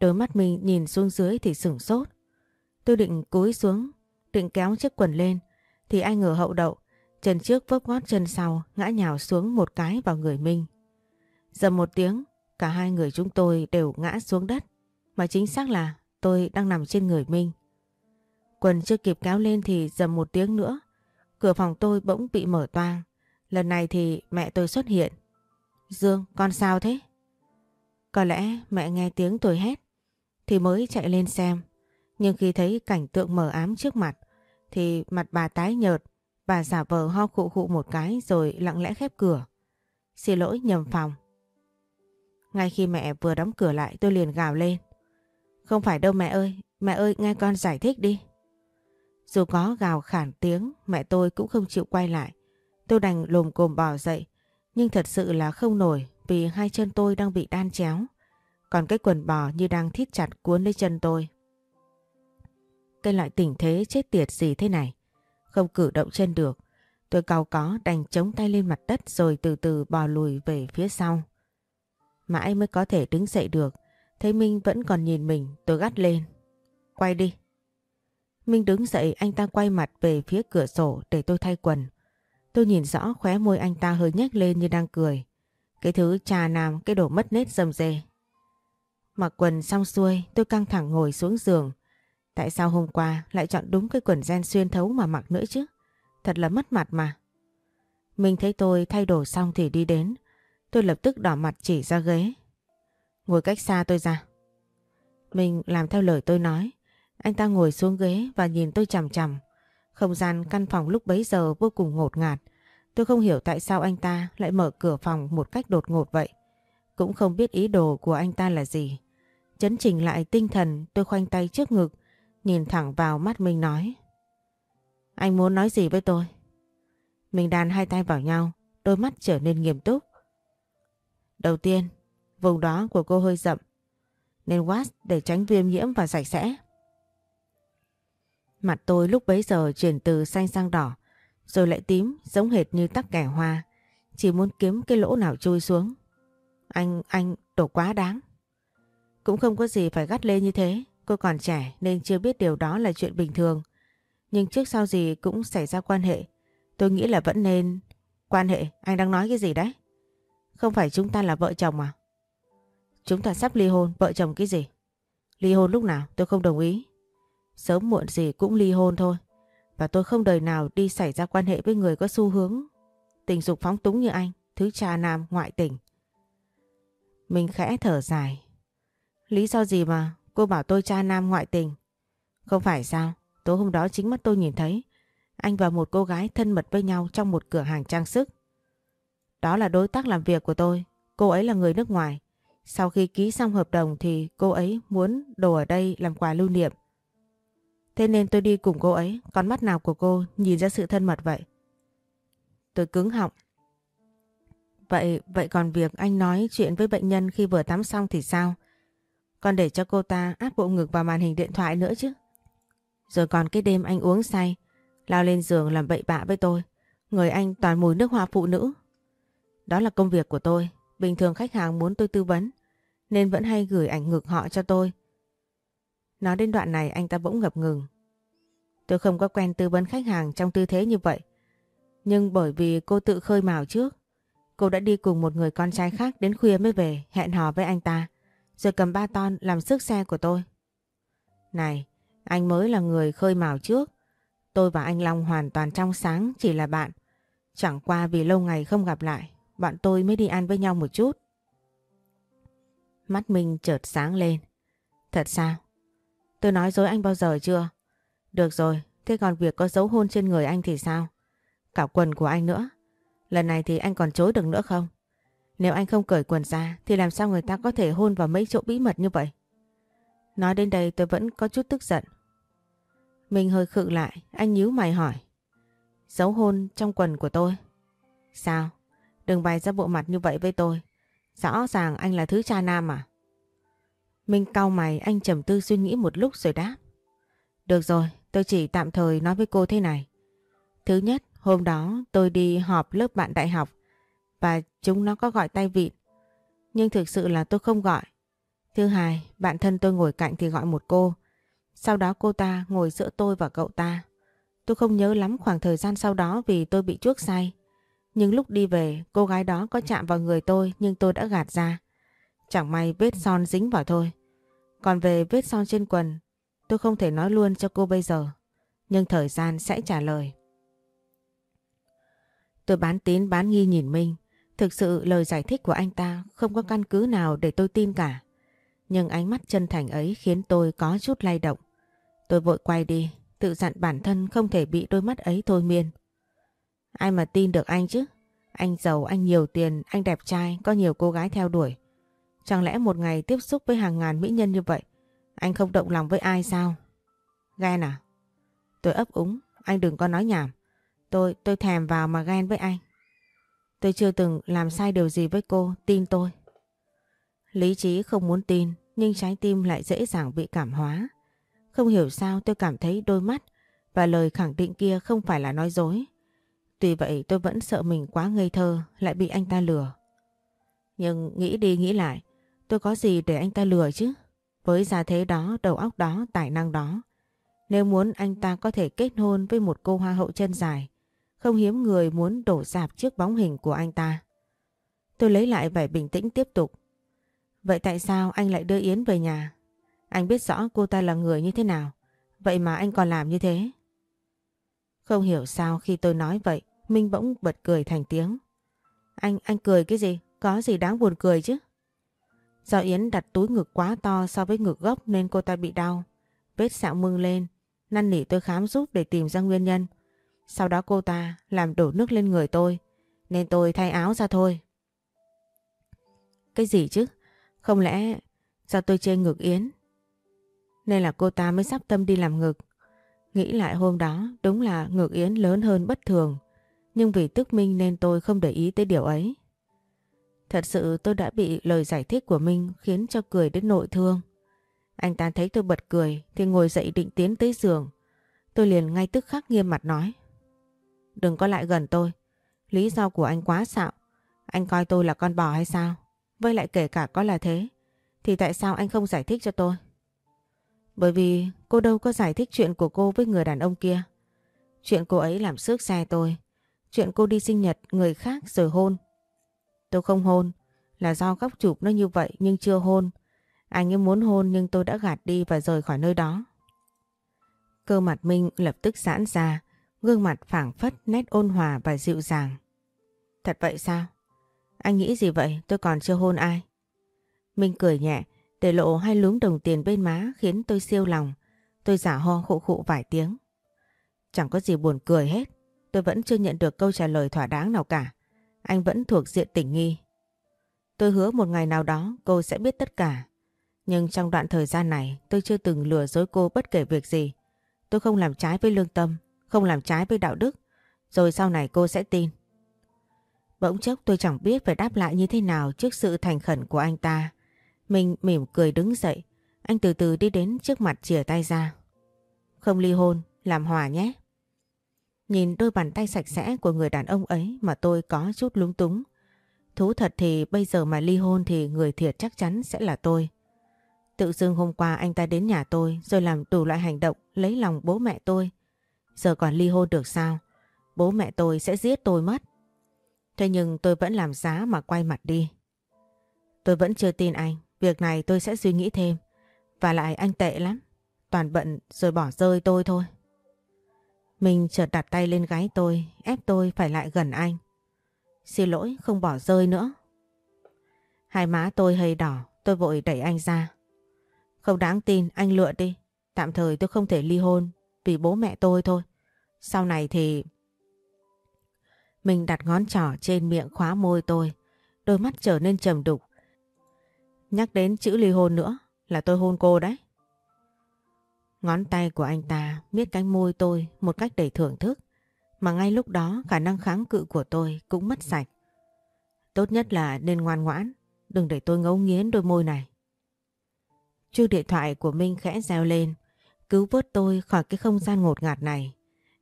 Đôi mắt mình nhìn xuống dưới thì sửng sốt. Tôi định cúi xuống, định kéo chiếc quần lên, thì anh ngờ hậu đậu, chân trước vấp gót chân sau, ngã nhào xuống một cái vào người Minh. Dầm một tiếng, cả hai người chúng tôi đều ngã xuống đất, mà chính xác là tôi đang nằm trên người Minh. Quần chưa kịp kéo lên thì dầm một tiếng nữa, cửa phòng tôi bỗng bị mở toang. Lần này thì mẹ tôi xuất hiện. Dương, con sao thế? Có lẽ mẹ nghe tiếng tôi hét, thì mới chạy lên xem. Nhưng khi thấy cảnh tượng mờ ám trước mặt thì mặt bà tái nhợt, bà giả vờ ho khụ khụ một cái rồi lặng lẽ khép cửa. Xin lỗi nhầm phòng. Ngay khi mẹ vừa đóng cửa lại tôi liền gào lên. Không phải đâu mẹ ơi, mẹ ơi nghe con giải thích đi. Dù có gào khản tiếng mẹ tôi cũng không chịu quay lại. Tôi đành lồm cồm bò dậy nhưng thật sự là không nổi vì hai chân tôi đang bị đan chéo. Còn cái quần bò như đang thít chặt cuốn lấy chân tôi. Cái loại tình thế chết tiệt gì thế này? Không cử động chân được. Tôi cao có đành chống tay lên mặt đất rồi từ từ bò lùi về phía sau. Mãi mới có thể đứng dậy được. Thấy Minh vẫn còn nhìn mình, tôi gắt lên. Quay đi. Minh đứng dậy, anh ta quay mặt về phía cửa sổ để tôi thay quần. Tôi nhìn rõ khóe môi anh ta hơi nhếch lên như đang cười. Cái thứ trà nam, cái đồ mất nết rầm rề. Mặc quần xong xuôi, tôi căng thẳng ngồi xuống giường. Tại sao hôm qua lại chọn đúng cái quần gen xuyên thấu mà mặc nữa chứ? Thật là mất mặt mà. Mình thấy tôi thay đồ xong thì đi đến. Tôi lập tức đỏ mặt chỉ ra ghế. Ngồi cách xa tôi ra. Mình làm theo lời tôi nói. Anh ta ngồi xuống ghế và nhìn tôi chằm chằm. Không gian căn phòng lúc bấy giờ vô cùng ngột ngạt. Tôi không hiểu tại sao anh ta lại mở cửa phòng một cách đột ngột vậy. Cũng không biết ý đồ của anh ta là gì. Chấn chỉnh lại tinh thần tôi khoanh tay trước ngực, nhìn thẳng vào mắt mình nói. Anh muốn nói gì với tôi? Mình đàn hai tay vào nhau, đôi mắt trở nên nghiêm túc. Đầu tiên, vùng đó của cô hơi rậm, nên wash để tránh viêm nhiễm và sạch sẽ. Mặt tôi lúc bấy giờ chuyển từ xanh sang đỏ, rồi lại tím giống hệt như tắc kẻ hoa, chỉ muốn kiếm cái lỗ nào chui xuống. Anh, anh, đổ quá đáng. Cũng không có gì phải gắt lên như thế, cô còn trẻ nên chưa biết điều đó là chuyện bình thường. Nhưng trước sau gì cũng xảy ra quan hệ, tôi nghĩ là vẫn nên... Quan hệ, anh đang nói cái gì đấy? Không phải chúng ta là vợ chồng à? Chúng ta sắp ly hôn, vợ chồng cái gì? Ly hôn lúc nào? Tôi không đồng ý. Sớm muộn gì cũng ly hôn thôi. Và tôi không đời nào đi xảy ra quan hệ với người có xu hướng tình dục phóng túng như anh, thứ cha nam ngoại tình. Mình khẽ thở dài. Lý do gì mà cô bảo tôi cha nam ngoại tình? Không phải sao, tối hôm đó chính mắt tôi nhìn thấy anh và một cô gái thân mật với nhau trong một cửa hàng trang sức. Đó là đối tác làm việc của tôi, cô ấy là người nước ngoài. Sau khi ký xong hợp đồng thì cô ấy muốn đồ ở đây làm quà lưu niệm. Thế nên tôi đi cùng cô ấy, con mắt nào của cô nhìn ra sự thân mật vậy? Tôi cứng họng. Vậy, vậy còn việc anh nói chuyện với bệnh nhân khi vừa tắm xong thì sao? Còn để cho cô ta áp bộ ngực vào màn hình điện thoại nữa chứ. Rồi còn cái đêm anh uống say, lao lên giường làm bậy bạ với tôi. Người anh toàn mùi nước hoa phụ nữ. Đó là công việc của tôi. Bình thường khách hàng muốn tôi tư vấn, nên vẫn hay gửi ảnh ngực họ cho tôi. Nói đến đoạn này anh ta bỗng ngập ngừng. Tôi không có quen tư vấn khách hàng trong tư thế như vậy. Nhưng bởi vì cô tự khơi mào trước, cô đã đi cùng một người con trai khác đến khuya mới về hẹn hò với anh ta, rồi cầm ba ton làm sức xe của tôi. Này, anh mới là người khơi mào trước. Tôi và anh Long hoàn toàn trong sáng chỉ là bạn. Chẳng qua vì lâu ngày không gặp lại, bạn tôi mới đi ăn với nhau một chút. Mắt mình chợt sáng lên. Thật sao? Tôi nói dối anh bao giờ chưa? Được rồi, thế còn việc có dấu hôn trên người anh thì sao? Cả quần của anh nữa. Lần này thì anh còn chối được nữa không? Nếu anh không cởi quần ra thì làm sao người ta có thể hôn vào mấy chỗ bí mật như vậy? Nói đến đây tôi vẫn có chút tức giận. Mình hơi khựng lại, anh nhíu mày hỏi. Dấu hôn trong quần của tôi. Sao? Đừng bày ra bộ mặt như vậy với tôi. Rõ ràng anh là thứ cha nam à? Minh cau mày anh trầm tư suy nghĩ một lúc rồi đáp. Được rồi, tôi chỉ tạm thời nói với cô thế này. Thứ nhất, hôm đó tôi đi họp lớp bạn đại học và chúng nó có gọi tay vịn. Nhưng thực sự là tôi không gọi. Thứ hai, bạn thân tôi ngồi cạnh thì gọi một cô. Sau đó cô ta ngồi giữa tôi và cậu ta. Tôi không nhớ lắm khoảng thời gian sau đó vì tôi bị chuốc say. Nhưng lúc đi về, cô gái đó có chạm vào người tôi nhưng tôi đã gạt ra. Chẳng may vết son dính vào thôi. Còn về vết son trên quần, tôi không thể nói luôn cho cô bây giờ. Nhưng thời gian sẽ trả lời. Tôi bán tín bán nghi nhìn Minh. Thực sự lời giải thích của anh ta không có căn cứ nào để tôi tin cả. Nhưng ánh mắt chân thành ấy khiến tôi có chút lay động. Tôi vội quay đi, tự dặn bản thân không thể bị đôi mắt ấy thôi miên. Ai mà tin được anh chứ? Anh giàu, anh nhiều tiền, anh đẹp trai, có nhiều cô gái theo đuổi. Chẳng lẽ một ngày tiếp xúc với hàng ngàn mỹ nhân như vậy, anh không động lòng với ai sao? Ghen à? Tôi ấp úng, anh đừng có nói nhảm. Tôi, tôi thèm vào mà ghen với anh. Tôi chưa từng làm sai điều gì với cô, tin tôi. Lý trí không muốn tin, nhưng trái tim lại dễ dàng bị cảm hóa. Không hiểu sao tôi cảm thấy đôi mắt và lời khẳng định kia không phải là nói dối. Tuy vậy tôi vẫn sợ mình quá ngây thơ lại bị anh ta lừa. Nhưng nghĩ đi nghĩ lại, tôi có gì để anh ta lừa chứ? Với gia thế đó, đầu óc đó, tài năng đó. Nếu muốn anh ta có thể kết hôn với một cô hoa hậu chân dài, không hiếm người muốn đổ dạp trước bóng hình của anh ta. Tôi lấy lại vẻ bình tĩnh tiếp tục. Vậy tại sao anh lại đưa Yến về nhà? Anh biết rõ cô ta là người như thế nào. Vậy mà anh còn làm như thế. Không hiểu sao khi tôi nói vậy, Minh bỗng bật cười thành tiếng. Anh, anh cười cái gì? Có gì đáng buồn cười chứ? Do Yến đặt túi ngực quá to so với ngực gốc nên cô ta bị đau. Vết sẹo mưng lên, năn nỉ tôi khám giúp để tìm ra nguyên nhân. Sau đó cô ta làm đổ nước lên người tôi, nên tôi thay áo ra thôi. Cái gì chứ? Không lẽ do tôi chê ngực Yến? Nên là cô ta mới sắp tâm đi làm ngực. Nghĩ lại hôm đó đúng là ngực Yến lớn hơn bất thường. Nhưng vì tức Minh nên tôi không để ý tới điều ấy. Thật sự tôi đã bị lời giải thích của Minh khiến cho cười đến nội thương. Anh ta thấy tôi bật cười thì ngồi dậy định tiến tới giường. Tôi liền ngay tức khắc nghiêm mặt nói. Đừng có lại gần tôi. Lý do của anh quá xạo. Anh coi tôi là con bò hay sao? Với lại kể cả có là thế. Thì tại sao anh không giải thích cho tôi? Bởi vì cô đâu có giải thích chuyện của cô với người đàn ông kia. Chuyện cô ấy làm xước xe tôi. Chuyện cô đi sinh nhật người khác rồi hôn. Tôi không hôn. Là do góc chụp nó như vậy nhưng chưa hôn. Anh ấy muốn hôn nhưng tôi đã gạt đi và rời khỏi nơi đó. Cơ mặt Minh lập tức giãn ra. Gương mặt phảng phất nét ôn hòa và dịu dàng. Thật vậy sao? Anh nghĩ gì vậy? Tôi còn chưa hôn ai. Minh cười nhẹ, để lộ hai lúm đồng tiền bên má khiến tôi siêu lòng. Tôi giả ho khụ khụ vài tiếng. Chẳng có gì buồn cười hết. Tôi vẫn chưa nhận được câu trả lời thỏa đáng nào cả. Anh vẫn thuộc diện tình nghi. Tôi hứa một ngày nào đó cô sẽ biết tất cả. Nhưng trong đoạn thời gian này tôi chưa từng lừa dối cô bất kể việc gì. Tôi không làm trái với lương tâm, không làm trái với đạo đức. Rồi sau này cô sẽ tin. Bỗng chốc tôi chẳng biết phải đáp lại như thế nào trước sự thành khẩn của anh ta. Mình mỉm cười đứng dậy. Anh từ từ đi đến trước mặt chìa tay ra. Không ly hôn, làm hòa nhé. Nhìn đôi bàn tay sạch sẽ của người đàn ông ấy mà tôi có chút lúng túng. Thú thật thì bây giờ mà ly hôn thì người thiệt chắc chắn sẽ là tôi. Tự dưng hôm qua anh ta đến nhà tôi rồi làm đủ loại hành động lấy lòng bố mẹ tôi. Giờ còn ly hôn được sao? Bố mẹ tôi sẽ giết tôi mất. Thế nhưng tôi vẫn làm giá mà quay mặt đi. Tôi vẫn chưa tin anh. Việc này tôi sẽ suy nghĩ thêm. Và lại anh tệ lắm. Toàn bận rồi bỏ rơi tôi thôi. Mình chợt đặt tay lên gáy tôi, ép tôi phải lại gần anh. Xin lỗi, không bỏ rơi nữa. Hai má tôi hơi đỏ, tôi vội đẩy anh ra. Không đáng tin, anh lựa đi. Tạm thời tôi không thể ly hôn vì bố mẹ tôi thôi. Sau này thì... Mình đặt ngón trỏ trên miệng khóa môi tôi, đôi mắt trở nên trầm đục. Nhắc đến chữ ly hôn nữa là tôi hôn cô đấy. Ngón tay của anh ta miết cánh môi tôi một cách đầy thưởng thức, mà ngay lúc đó khả năng kháng cự của tôi cũng mất sạch. Tốt nhất là nên ngoan ngoãn, đừng để tôi ngấu nghiến đôi môi này. Chuông điện thoại của Minh khẽ reo lên, cứu vớt tôi khỏi cái không gian ngột ngạt này.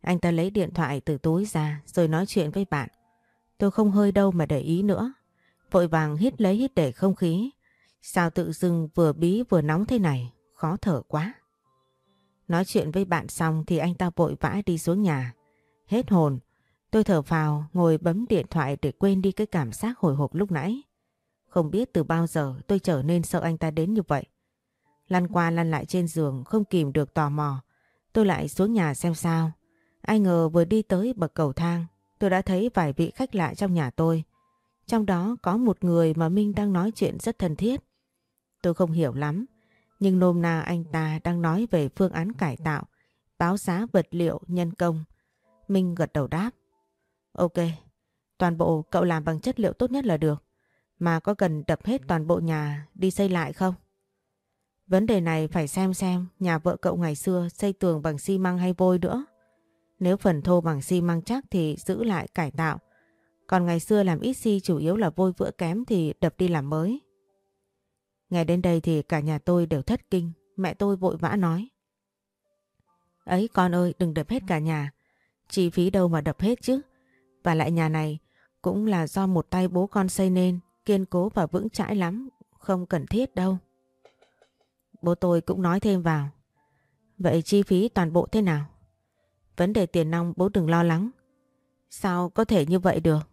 Anh ta lấy điện thoại từ túi ra rồi nói chuyện với bạn. Tôi không hơi đâu mà để ý nữa. Vội vàng hít lấy hít để không khí. Sao tự dưng vừa bí vừa nóng thế này, khó thở quá. Nói chuyện với bạn xong thì anh ta vội vã đi xuống nhà. Hết hồn, tôi thở phào ngồi bấm điện thoại để quên đi cái cảm giác hồi hộp lúc nãy. Không biết từ bao giờ tôi trở nên sợ anh ta đến như vậy. Lăn qua lăn lại trên giường không kìm được tò mò. Tôi lại xuống nhà xem sao. Ai ngờ vừa đi tới bậc cầu thang, tôi đã thấy vài vị khách lạ trong nhà tôi. Trong đó có một người mà Minh đang nói chuyện rất thân thiết. Tôi không hiểu lắm, nhưng nôm na anh ta đang nói về phương án cải tạo, báo giá vật liệu, nhân công. Minh gật đầu đáp. Ok, toàn bộ cậu làm bằng chất liệu tốt nhất là được. Mà có cần đập hết toàn bộ nhà đi xây lại không? Vấn đề này phải xem xem nhà vợ cậu ngày xưa xây tường bằng xi măng hay vôi nữa. Nếu phần thô bằng xi măng chắc thì giữ lại cải tạo. Còn ngày xưa làm ít xi chủ yếu là vôi vữa kém thì đập đi làm mới. Nghe đến đây thì cả nhà tôi đều thất kinh, mẹ tôi vội vã nói. Ấy con ơi đừng đập hết cả nhà, chi phí đâu mà đập hết chứ. Và lại nhà này cũng là do một tay bố con xây nên, kiên cố và vững chãi lắm, không cần thiết đâu. Bố tôi cũng nói thêm vào. Vậy chi phí toàn bộ thế nào? Vấn đề tiền nong bố đừng lo lắng. Sao có thể như vậy được?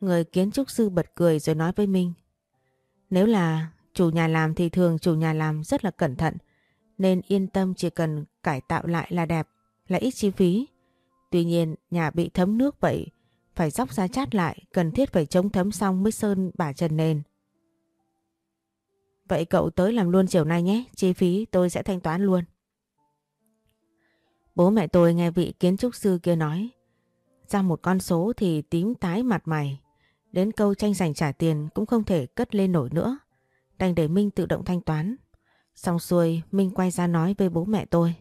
Người kiến trúc sư bật cười rồi nói với Minh. Nếu là chủ nhà làm thì thường chủ nhà làm rất là cẩn thận. Nên yên tâm chỉ cần cải tạo lại là đẹp, là ít chi phí. Tuy nhiên nhà bị thấm nước vậy, phải dốc ra chát lại, cần thiết phải chống thấm xong mới sơn bả trần nền. Vậy cậu tới làm luôn chiều nay nhé, chi phí tôi sẽ thanh toán luôn. Bố mẹ tôi nghe vị kiến trúc sư kia nói, ra một con số thì tím tái mặt mày, đến câu tranh giành trả tiền cũng không thể cất lên nổi nữa, đành để Minh tự động thanh toán. Xong xuôi Minh quay ra nói với bố mẹ tôi.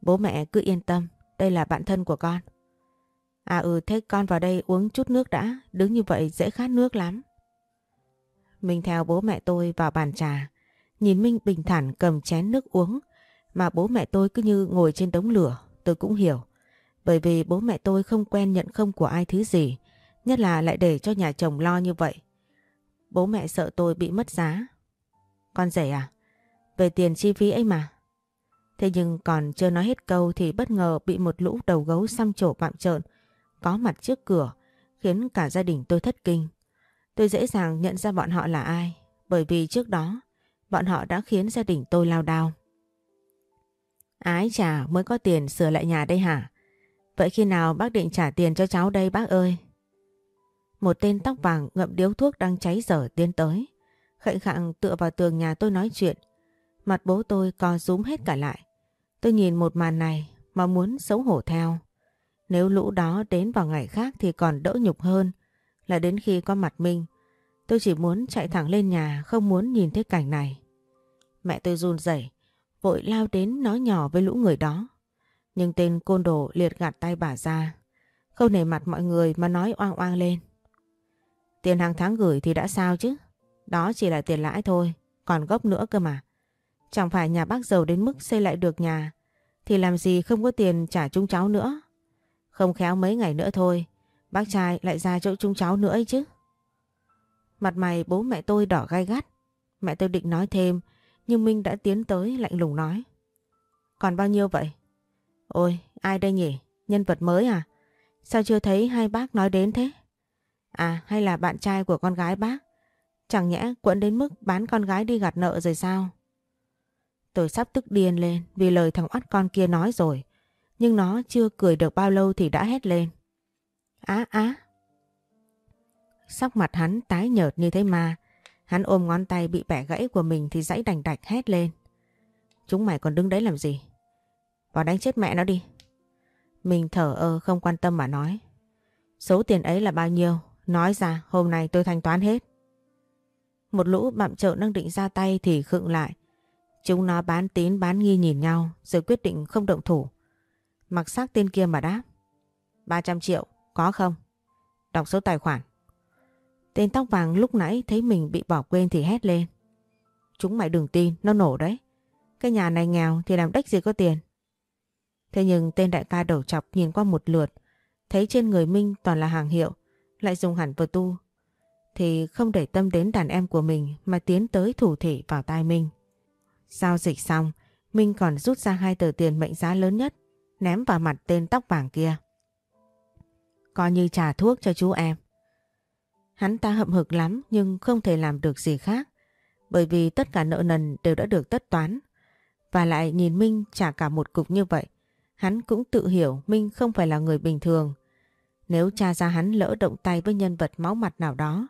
Bố mẹ cứ yên tâm, đây là bạn thân của con. À ừ thế con vào đây uống chút nước đã, đứng như vậy dễ khát nước lắm. Minh theo bố mẹ tôi vào bàn trà, nhìn Minh bình thản cầm chén nước uống, mà bố mẹ tôi cứ như ngồi trên đống lửa, tôi cũng hiểu. Bởi vì bố mẹ tôi không quen nhận không của ai thứ gì, nhất là lại để cho nhà chồng lo như vậy. Bố mẹ sợ tôi bị mất giá. Con rể à? Về tiền chi phí ấy mà. Thế nhưng còn chưa nói hết câu thì bất ngờ bị một lũ đầu gấu xăm trổ vạm trợn, có mặt trước cửa, khiến cả gia đình tôi thất kinh. Tôi dễ dàng nhận ra bọn họ là ai, bởi vì trước đó bọn họ đã khiến gia đình tôi lao đao. Ái chà mới có tiền sửa lại nhà đây hả? Vậy khi nào bác định trả tiền cho cháu đây bác ơi? Một tên tóc vàng ngậm điếu thuốc đang cháy dở tiến tới. Khệnh khạng tựa vào tường nhà tôi nói chuyện. Mặt bố tôi co rúm hết cả lại. Tôi nhìn một màn này mà muốn xấu hổ theo. Nếu lũ đó đến vào ngày khác thì còn đỡ nhục hơn là đến khi có mặt Minh. Tôi chỉ muốn chạy thẳng lên nhà không muốn nhìn thấy cảnh này. Mẹ tôi run rẩy vội lao đến nói nhỏ với lũ người đó. Nhưng tên côn đồ liệt gạt tay bà ra. Không nể mặt mọi người mà nói oang oang lên. Tiền hàng tháng gửi thì đã sao chứ? Đó chỉ là tiền lãi thôi, còn gốc nữa cơ mà. Chẳng phải nhà bác giàu đến mức xây lại được nhà, thì làm gì không có tiền trả chúng cháu nữa. Không khéo mấy ngày nữa thôi, bác trai lại ra chỗ chúng cháu nữa ấy chứ. Mặt mày bố mẹ tôi đỏ gai gắt. Mẹ tôi định nói thêm, nhưng Minh đã tiến tới lạnh lùng nói. Còn bao nhiêu vậy? Ôi, ai đây nhỉ? Nhân vật mới à? Sao chưa thấy hai bác nói đến thế? À, hay là bạn trai của con gái bác? Chẳng nhẽ quẫn đến mức bán con gái đi gạt nợ rồi sao? Tôi sắp tức điên lên vì lời thằng oắt con kia nói rồi. Nhưng nó chưa cười được bao lâu thì đã hét lên. Á á. Sắc mặt hắn tái nhợt như thế mà. Hắn ôm ngón tay bị bẻ gãy của mình thì dãy đành đạch hét lên. Chúng mày còn đứng đấy làm gì? Vào đánh chết mẹ nó đi. Mình thở ơ không quan tâm mà nói. Số tiền ấy là bao nhiêu? Nói ra hôm nay tôi thanh toán hết. Một lũ bạm trợn đang định ra tay thì khựng lại. Chúng nó bán tín bán nghi nhìn nhau rồi quyết định không động thủ. Mặc xác tên kia mà đáp. 300 triệu, có không? Đọc số tài khoản. Tên tóc vàng lúc nãy thấy mình bị bỏ quên thì hét lên. Chúng mày đừng tin, nó nổ đấy. Cái nhà này nghèo thì làm đếch gì có tiền. Thế nhưng tên đại ca đầu chọc nhìn qua một lượt, thấy trên người Minh toàn là hàng hiệu, lại dùng hẳn vừa tu, thì không để tâm đến đàn em của mình mà tiến tới thủ thể vào tai Minh. Giao dịch xong, Minh còn rút ra hai tờ tiền mệnh giá lớn nhất, ném vào mặt tên tóc vàng kia. Coi như trả thuốc cho chú em. Hắn ta hậm hực lắm nhưng không thể làm được gì khác, bởi vì tất cả nợ nần đều đã được tất toán. Và lại nhìn Minh trả cả một cục như vậy, hắn cũng tự hiểu Minh không phải là người bình thường. Nếu cha ra hắn lỡ động tay với nhân vật máu mặt nào đó,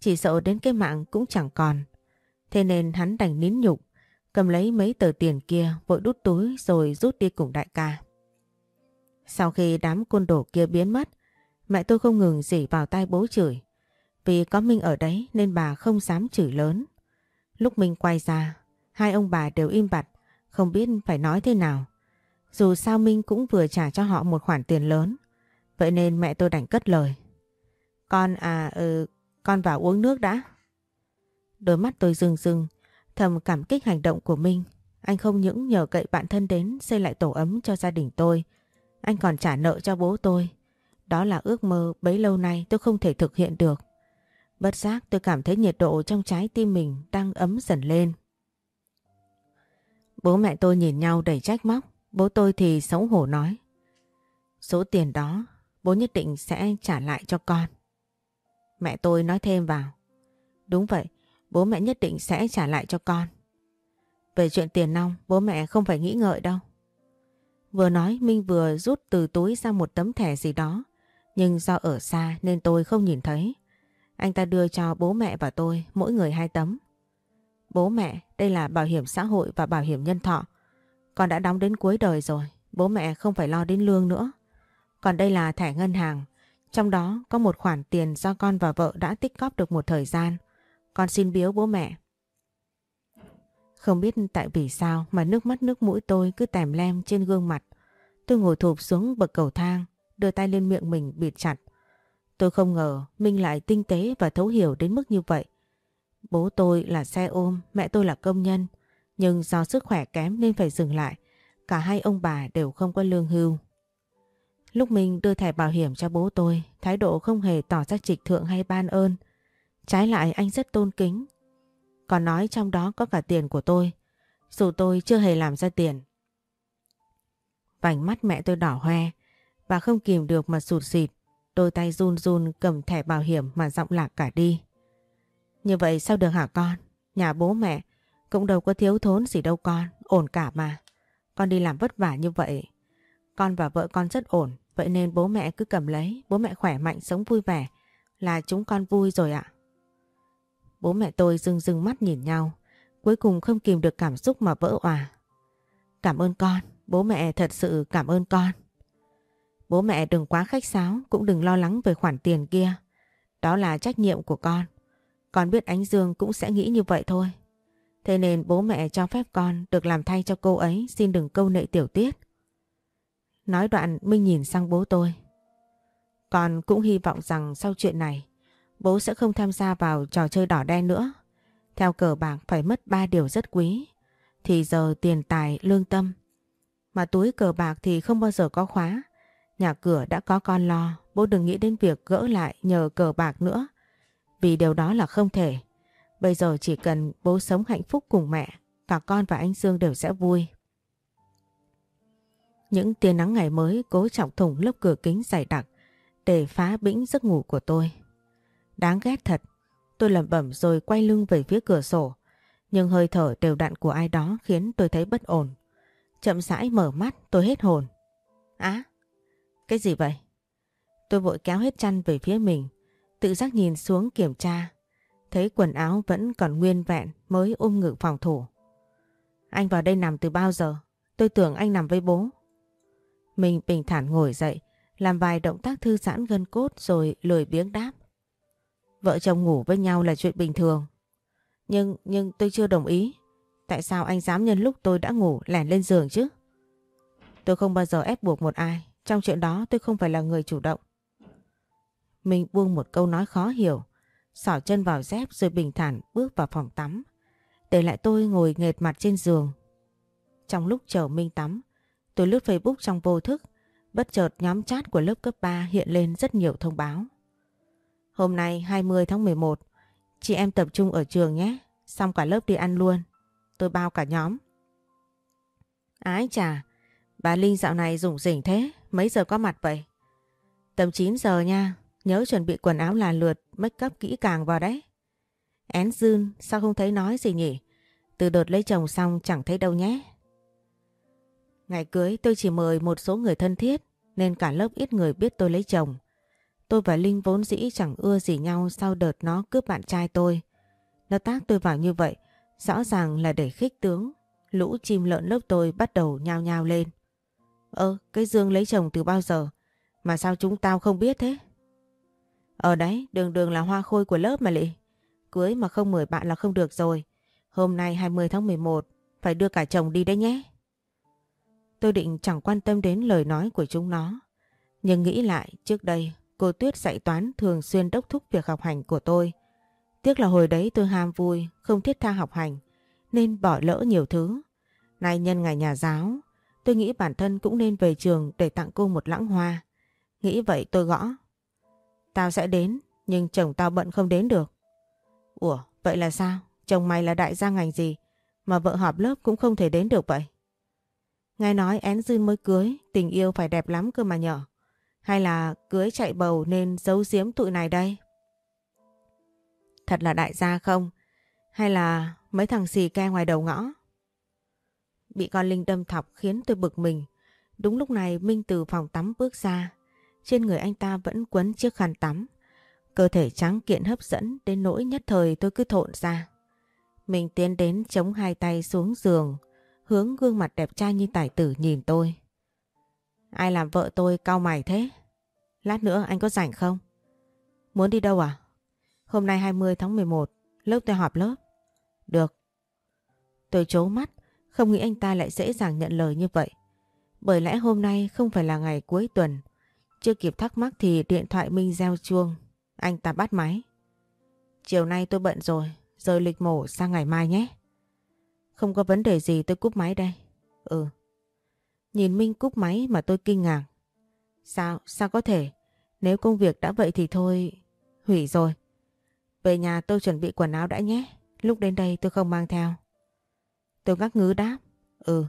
chỉ sợ đến cái mạng cũng chẳng còn. Thế nên hắn đành nín nhục, cầm lấy mấy tờ tiền kia vội đút túi rồi rút đi cùng đại ca. Sau khi đám côn đồ kia biến mất, mẹ tôi không ngừng dỉ vào tay bố chửi. Vì có Minh ở đấy nên bà không dám chửi lớn. Lúc Minh quay ra, hai ông bà đều im bặt, không biết phải nói thế nào. Dù sao Minh cũng vừa trả cho họ một khoản tiền lớn. Vậy nên mẹ tôi đành cất lời. Con à, ừ, con vào uống nước đã. Đôi mắt tôi rưng rưng, thầm cảm kích hành động của Minh. Anh không những nhờ cậy bạn thân đến xây lại tổ ấm cho gia đình tôi. Anh còn trả nợ cho bố tôi. Đó là ước mơ bấy lâu nay tôi không thể thực hiện được. Bất giác tôi cảm thấy nhiệt độ trong trái tim mình đang ấm dần lên. Bố mẹ tôi nhìn nhau đầy trách móc. Bố tôi thì xấu hổ nói. Số tiền đó bố nhất định sẽ trả lại cho con. Mẹ tôi nói thêm vào. Đúng vậy, bố mẹ nhất định sẽ trả lại cho con. Về chuyện tiền nong, bố mẹ không phải nghĩ ngợi đâu. Vừa nói Minh vừa rút từ túi ra một tấm thẻ gì đó, nhưng do ở xa nên tôi không nhìn thấy. Anh ta đưa cho bố mẹ và tôi mỗi người hai tấm. Bố mẹ, đây là bảo hiểm xã hội và bảo hiểm nhân thọ. Con đã đóng đến cuối đời rồi, bố mẹ không phải lo đến lương nữa. Còn đây là thẻ ngân hàng, trong đó có một khoản tiền do con và vợ đã tích góp được một thời gian. Con xin biếu bố mẹ. Không biết tại vì sao mà nước mắt nước mũi tôi cứ tèm lem trên gương mặt. Tôi ngồi thụp xuống bậc cầu thang, đưa tay lên miệng mình bịt chặt. Tôi không ngờ Minh lại tinh tế và thấu hiểu đến mức như vậy. Bố tôi là xe ôm, mẹ tôi là công nhân. Nhưng do sức khỏe kém nên phải dừng lại. Cả hai ông bà đều không có lương hưu. Lúc mình đưa thẻ bảo hiểm cho bố tôi, thái độ không hề tỏ ra trịch thượng hay ban ơn. Trái lại anh rất tôn kính. Còn nói trong đó có cả tiền của tôi, dù tôi chưa hề làm ra tiền. Vành mắt mẹ tôi đỏ hoe và không kìm được mà sụt sịt Đôi tay run run cầm thẻ bảo hiểm mà giọng lạc cả đi. Như vậy sao được hả con? Nhà bố mẹ cũng đâu có thiếu thốn gì đâu con, ổn cả mà. Con đi làm vất vả như vậy, con và vợ con rất ổn, Vậy nên bố mẹ cứ cầm lấy, bố mẹ khỏe mạnh sống vui vẻ là chúng con vui rồi ạ. Bố mẹ tôi dưng dưng mắt nhìn nhau, cuối cùng không kìm được cảm xúc mà vỡ òa. Cảm ơn con, bố mẹ thật sự cảm ơn con. Bố mẹ đừng quá khách sáo, cũng đừng lo lắng về khoản tiền kia. Đó là trách nhiệm của con. Con biết Ánh Dương cũng sẽ nghĩ như vậy thôi. Thế nên bố mẹ cho phép con được làm thay cho cô ấy xin đừng câu nệ tiểu tiết. Nói đoạn Minh nhìn sang bố tôi. Con cũng hy vọng rằng sau chuyện này bố sẽ không tham gia vào trò chơi đỏ đen nữa. Theo cờ bạc phải mất ba điều rất quý. Thì giờ tiền tài, lương tâm. Mà túi cờ bạc thì không bao giờ có khóa. Nhà cửa đã có con lo, bố đừng nghĩ đến việc gỡ lại nhờ cờ bạc nữa. Vì điều đó là không thể. Bây giờ chỉ cần bố sống hạnh phúc cùng mẹ, cả con và anh Dương đều sẽ vui. Những tia nắng ngày mới cố trọng thủng lớp cửa kính dày đặc để phá bĩnh giấc ngủ của tôi. Đáng ghét thật, tôi lẩm bẩm rồi quay lưng về phía cửa sổ. Nhưng hơi thở đều đặn của ai đó khiến tôi thấy bất ổn. Chậm rãi mở mắt tôi hết hồn. Á, cái gì vậy? Tôi vội kéo hết chăn về phía mình, tự giác nhìn xuống kiểm tra. Thấy quần áo vẫn còn nguyên vẹn mới ôm ngực phòng thủ. Anh vào đây nằm từ bao giờ? Tôi tưởng anh nằm với bố. Mình bình thản ngồi dậy, làm vài động tác thư giãn gân cốt rồi lười biếng đáp. Vợ chồng ngủ với nhau là chuyện bình thường. Nhưng, nhưng tôi chưa đồng ý. Tại sao anh dám nhân lúc tôi đã ngủ lẻn lên giường chứ? Tôi không bao giờ ép buộc một ai. Trong chuyện đó tôi không phải là người chủ động. Mình buông một câu nói khó hiểu. xỏ chân vào dép rồi bình thản bước vào phòng tắm. Để lại tôi ngồi nghệt mặt trên giường. Trong lúc chờ Minh tắm, tôi lướt Facebook trong vô thức. Bất chợt nhóm chat của lớp cấp 3 hiện lên rất nhiều thông báo. Hôm nay 20 tháng 11, chị em tập trung ở trường nhé, xong cả lớp đi ăn luôn. Tôi bao cả nhóm. Ái chà, bà Linh dạo này rủng rỉnh thế, mấy giờ có mặt vậy? Tầm 9 giờ nha, nhớ chuẩn bị quần áo là lượt, make up kỹ càng vào đấy. Én Dương, sao không thấy nói gì nhỉ? Từ đợt lấy chồng xong chẳng thấy đâu nhé. Ngày cưới tôi chỉ mời một số người thân thiết nên cả lớp ít người biết tôi lấy chồng. Tôi và Linh vốn dĩ chẳng ưa gì nhau sau đợt nó cướp bạn trai tôi. Nó tác tôi vào như vậy, rõ ràng là để khích tướng. Lũ chim lợn lớp tôi bắt đầu nhao nhao lên. Ơ, cái Dương lấy chồng từ bao giờ? Mà sao chúng tao không biết thế? Ở đấy, đường đường là hoa khôi của lớp mà lị. Cưới mà không mời bạn là không được rồi. Hôm nay 20 tháng 11, phải đưa cả chồng đi đấy nhé. Tôi định chẳng quan tâm đến lời nói của chúng nó. Nhưng nghĩ lại, trước đây cô Tuyết dạy toán thường xuyên đốc thúc việc học hành của tôi. Tiếc là hồi đấy tôi ham vui, không thiết tha học hành, nên bỏ lỡ nhiều thứ. Nay nhân ngày nhà giáo, tôi nghĩ bản thân cũng nên về trường để tặng cô một lãng hoa. Nghĩ vậy tôi gõ. Tao sẽ đến, nhưng chồng tao bận không đến được. Ủa, vậy là sao? Chồng mày là đại gia ngành gì? Mà vợ họp lớp cũng không thể đến được vậy. Nghe nói én dư mới cưới, tình yêu phải đẹp lắm cơ mà nhỏ. Hay là cưới chạy bầu nên giấu giếm tụi này đây? Thật là đại gia không? Hay là mấy thằng xì ke ngoài đầu ngõ? Bị con Linh đâm thọc khiến tôi bực mình. Đúng lúc này Minh từ phòng tắm bước ra. Trên người anh ta vẫn quấn chiếc khăn tắm. Cơ thể trắng kiện hấp dẫn đến nỗi nhất thời tôi cứ thộn ra. Mình tiến đến chống hai tay xuống giường, hướng gương mặt đẹp trai như tài tử nhìn tôi. Ai làm vợ tôi cao mày thế? Lát nữa anh có rảnh không? Muốn đi đâu à? Hôm nay 20 tháng 11, lớp tôi họp lớp. Được. Tôi chố mắt, không nghĩ anh ta lại dễ dàng nhận lời như vậy. Bởi lẽ hôm nay không phải là ngày cuối tuần. Chưa kịp thắc mắc thì điện thoại Minh reo chuông. Anh ta bắt máy. Chiều nay tôi bận rồi, rời lịch mổ sang ngày mai nhé. Không có vấn đề gì tôi cúp máy đây. Ừ. Nhìn Minh cúp máy mà tôi kinh ngạc. Sao? Sao có thể? Nếu công việc đã vậy thì thôi... Hủy rồi. Về nhà tôi chuẩn bị quần áo đã nhé. Lúc đến đây tôi không mang theo. Tôi ngắc ngứ đáp. Ừ.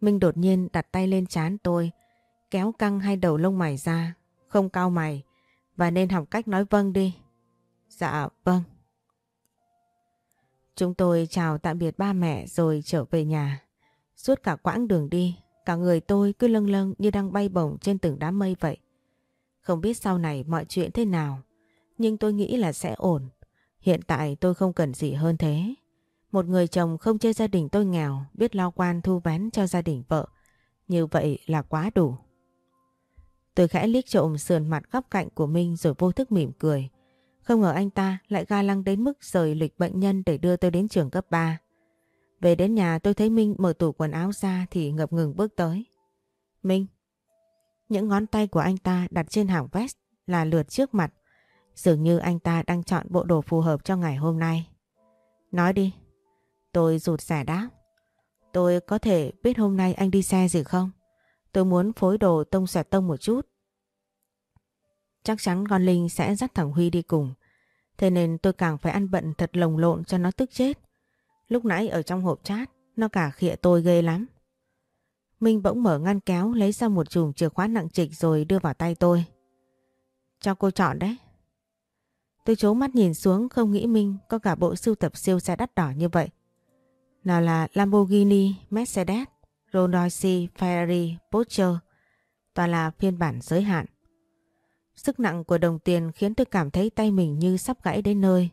Minh đột nhiên đặt tay lên chán tôi, kéo căng hai đầu lông mày ra, không cao mày, và nên học cách nói vâng đi. Dạ vâng. Chúng tôi chào tạm biệt ba mẹ rồi trở về nhà. Suốt cả quãng đường đi, Cả người tôi cứ lâng lâng như đang bay bổng trên từng đám mây vậy. Không biết sau này mọi chuyện thế nào, nhưng tôi nghĩ là sẽ ổn. Hiện tại tôi không cần gì hơn thế. Một người chồng không chê gia đình tôi nghèo, biết lo quan thu vén cho gia đình vợ. Như vậy là quá đủ. Tôi khẽ liếc trộm sườn mặt góc cạnh của Minh rồi vô thức mỉm cười. Không ngờ anh ta lại ga lăng đến mức rời lịch bệnh nhân để đưa tôi đến trường cấp 3. Về đến nhà tôi thấy Minh mở tủ quần áo ra thì ngập ngừng bước tới. Minh. Những ngón tay của anh ta đặt trên hàng vest là lượt trước mặt. Dường như anh ta đang chọn bộ đồ phù hợp cho ngày hôm nay. Nói đi. Tôi rụt rẻ đáp. Tôi có thể biết hôm nay anh đi xe gì không? Tôi muốn phối đồ tông xoẹt tông một chút. Chắc chắn con Linh sẽ dắt thằng Huy đi cùng. Thế nên tôi càng phải ăn bận thật lồng lộn cho nó tức chết. Lúc nãy ở trong hộp chat, nó cả khịa tôi ghê lắm. Minh bỗng mở ngăn kéo lấy ra một chùm chìa khóa nặng trịch rồi đưa vào tay tôi. Cho cô chọn đấy. Tôi chố mắt nhìn xuống không nghĩ Minh có cả bộ sưu tập siêu xe đắt đỏ như vậy. Nào là Lamborghini, Mercedes, Rolls Royce, Ferrari, Porsche, toàn là phiên bản giới hạn. Sức nặng của đồng tiền khiến tôi cảm thấy tay mình như sắp gãy đến nơi.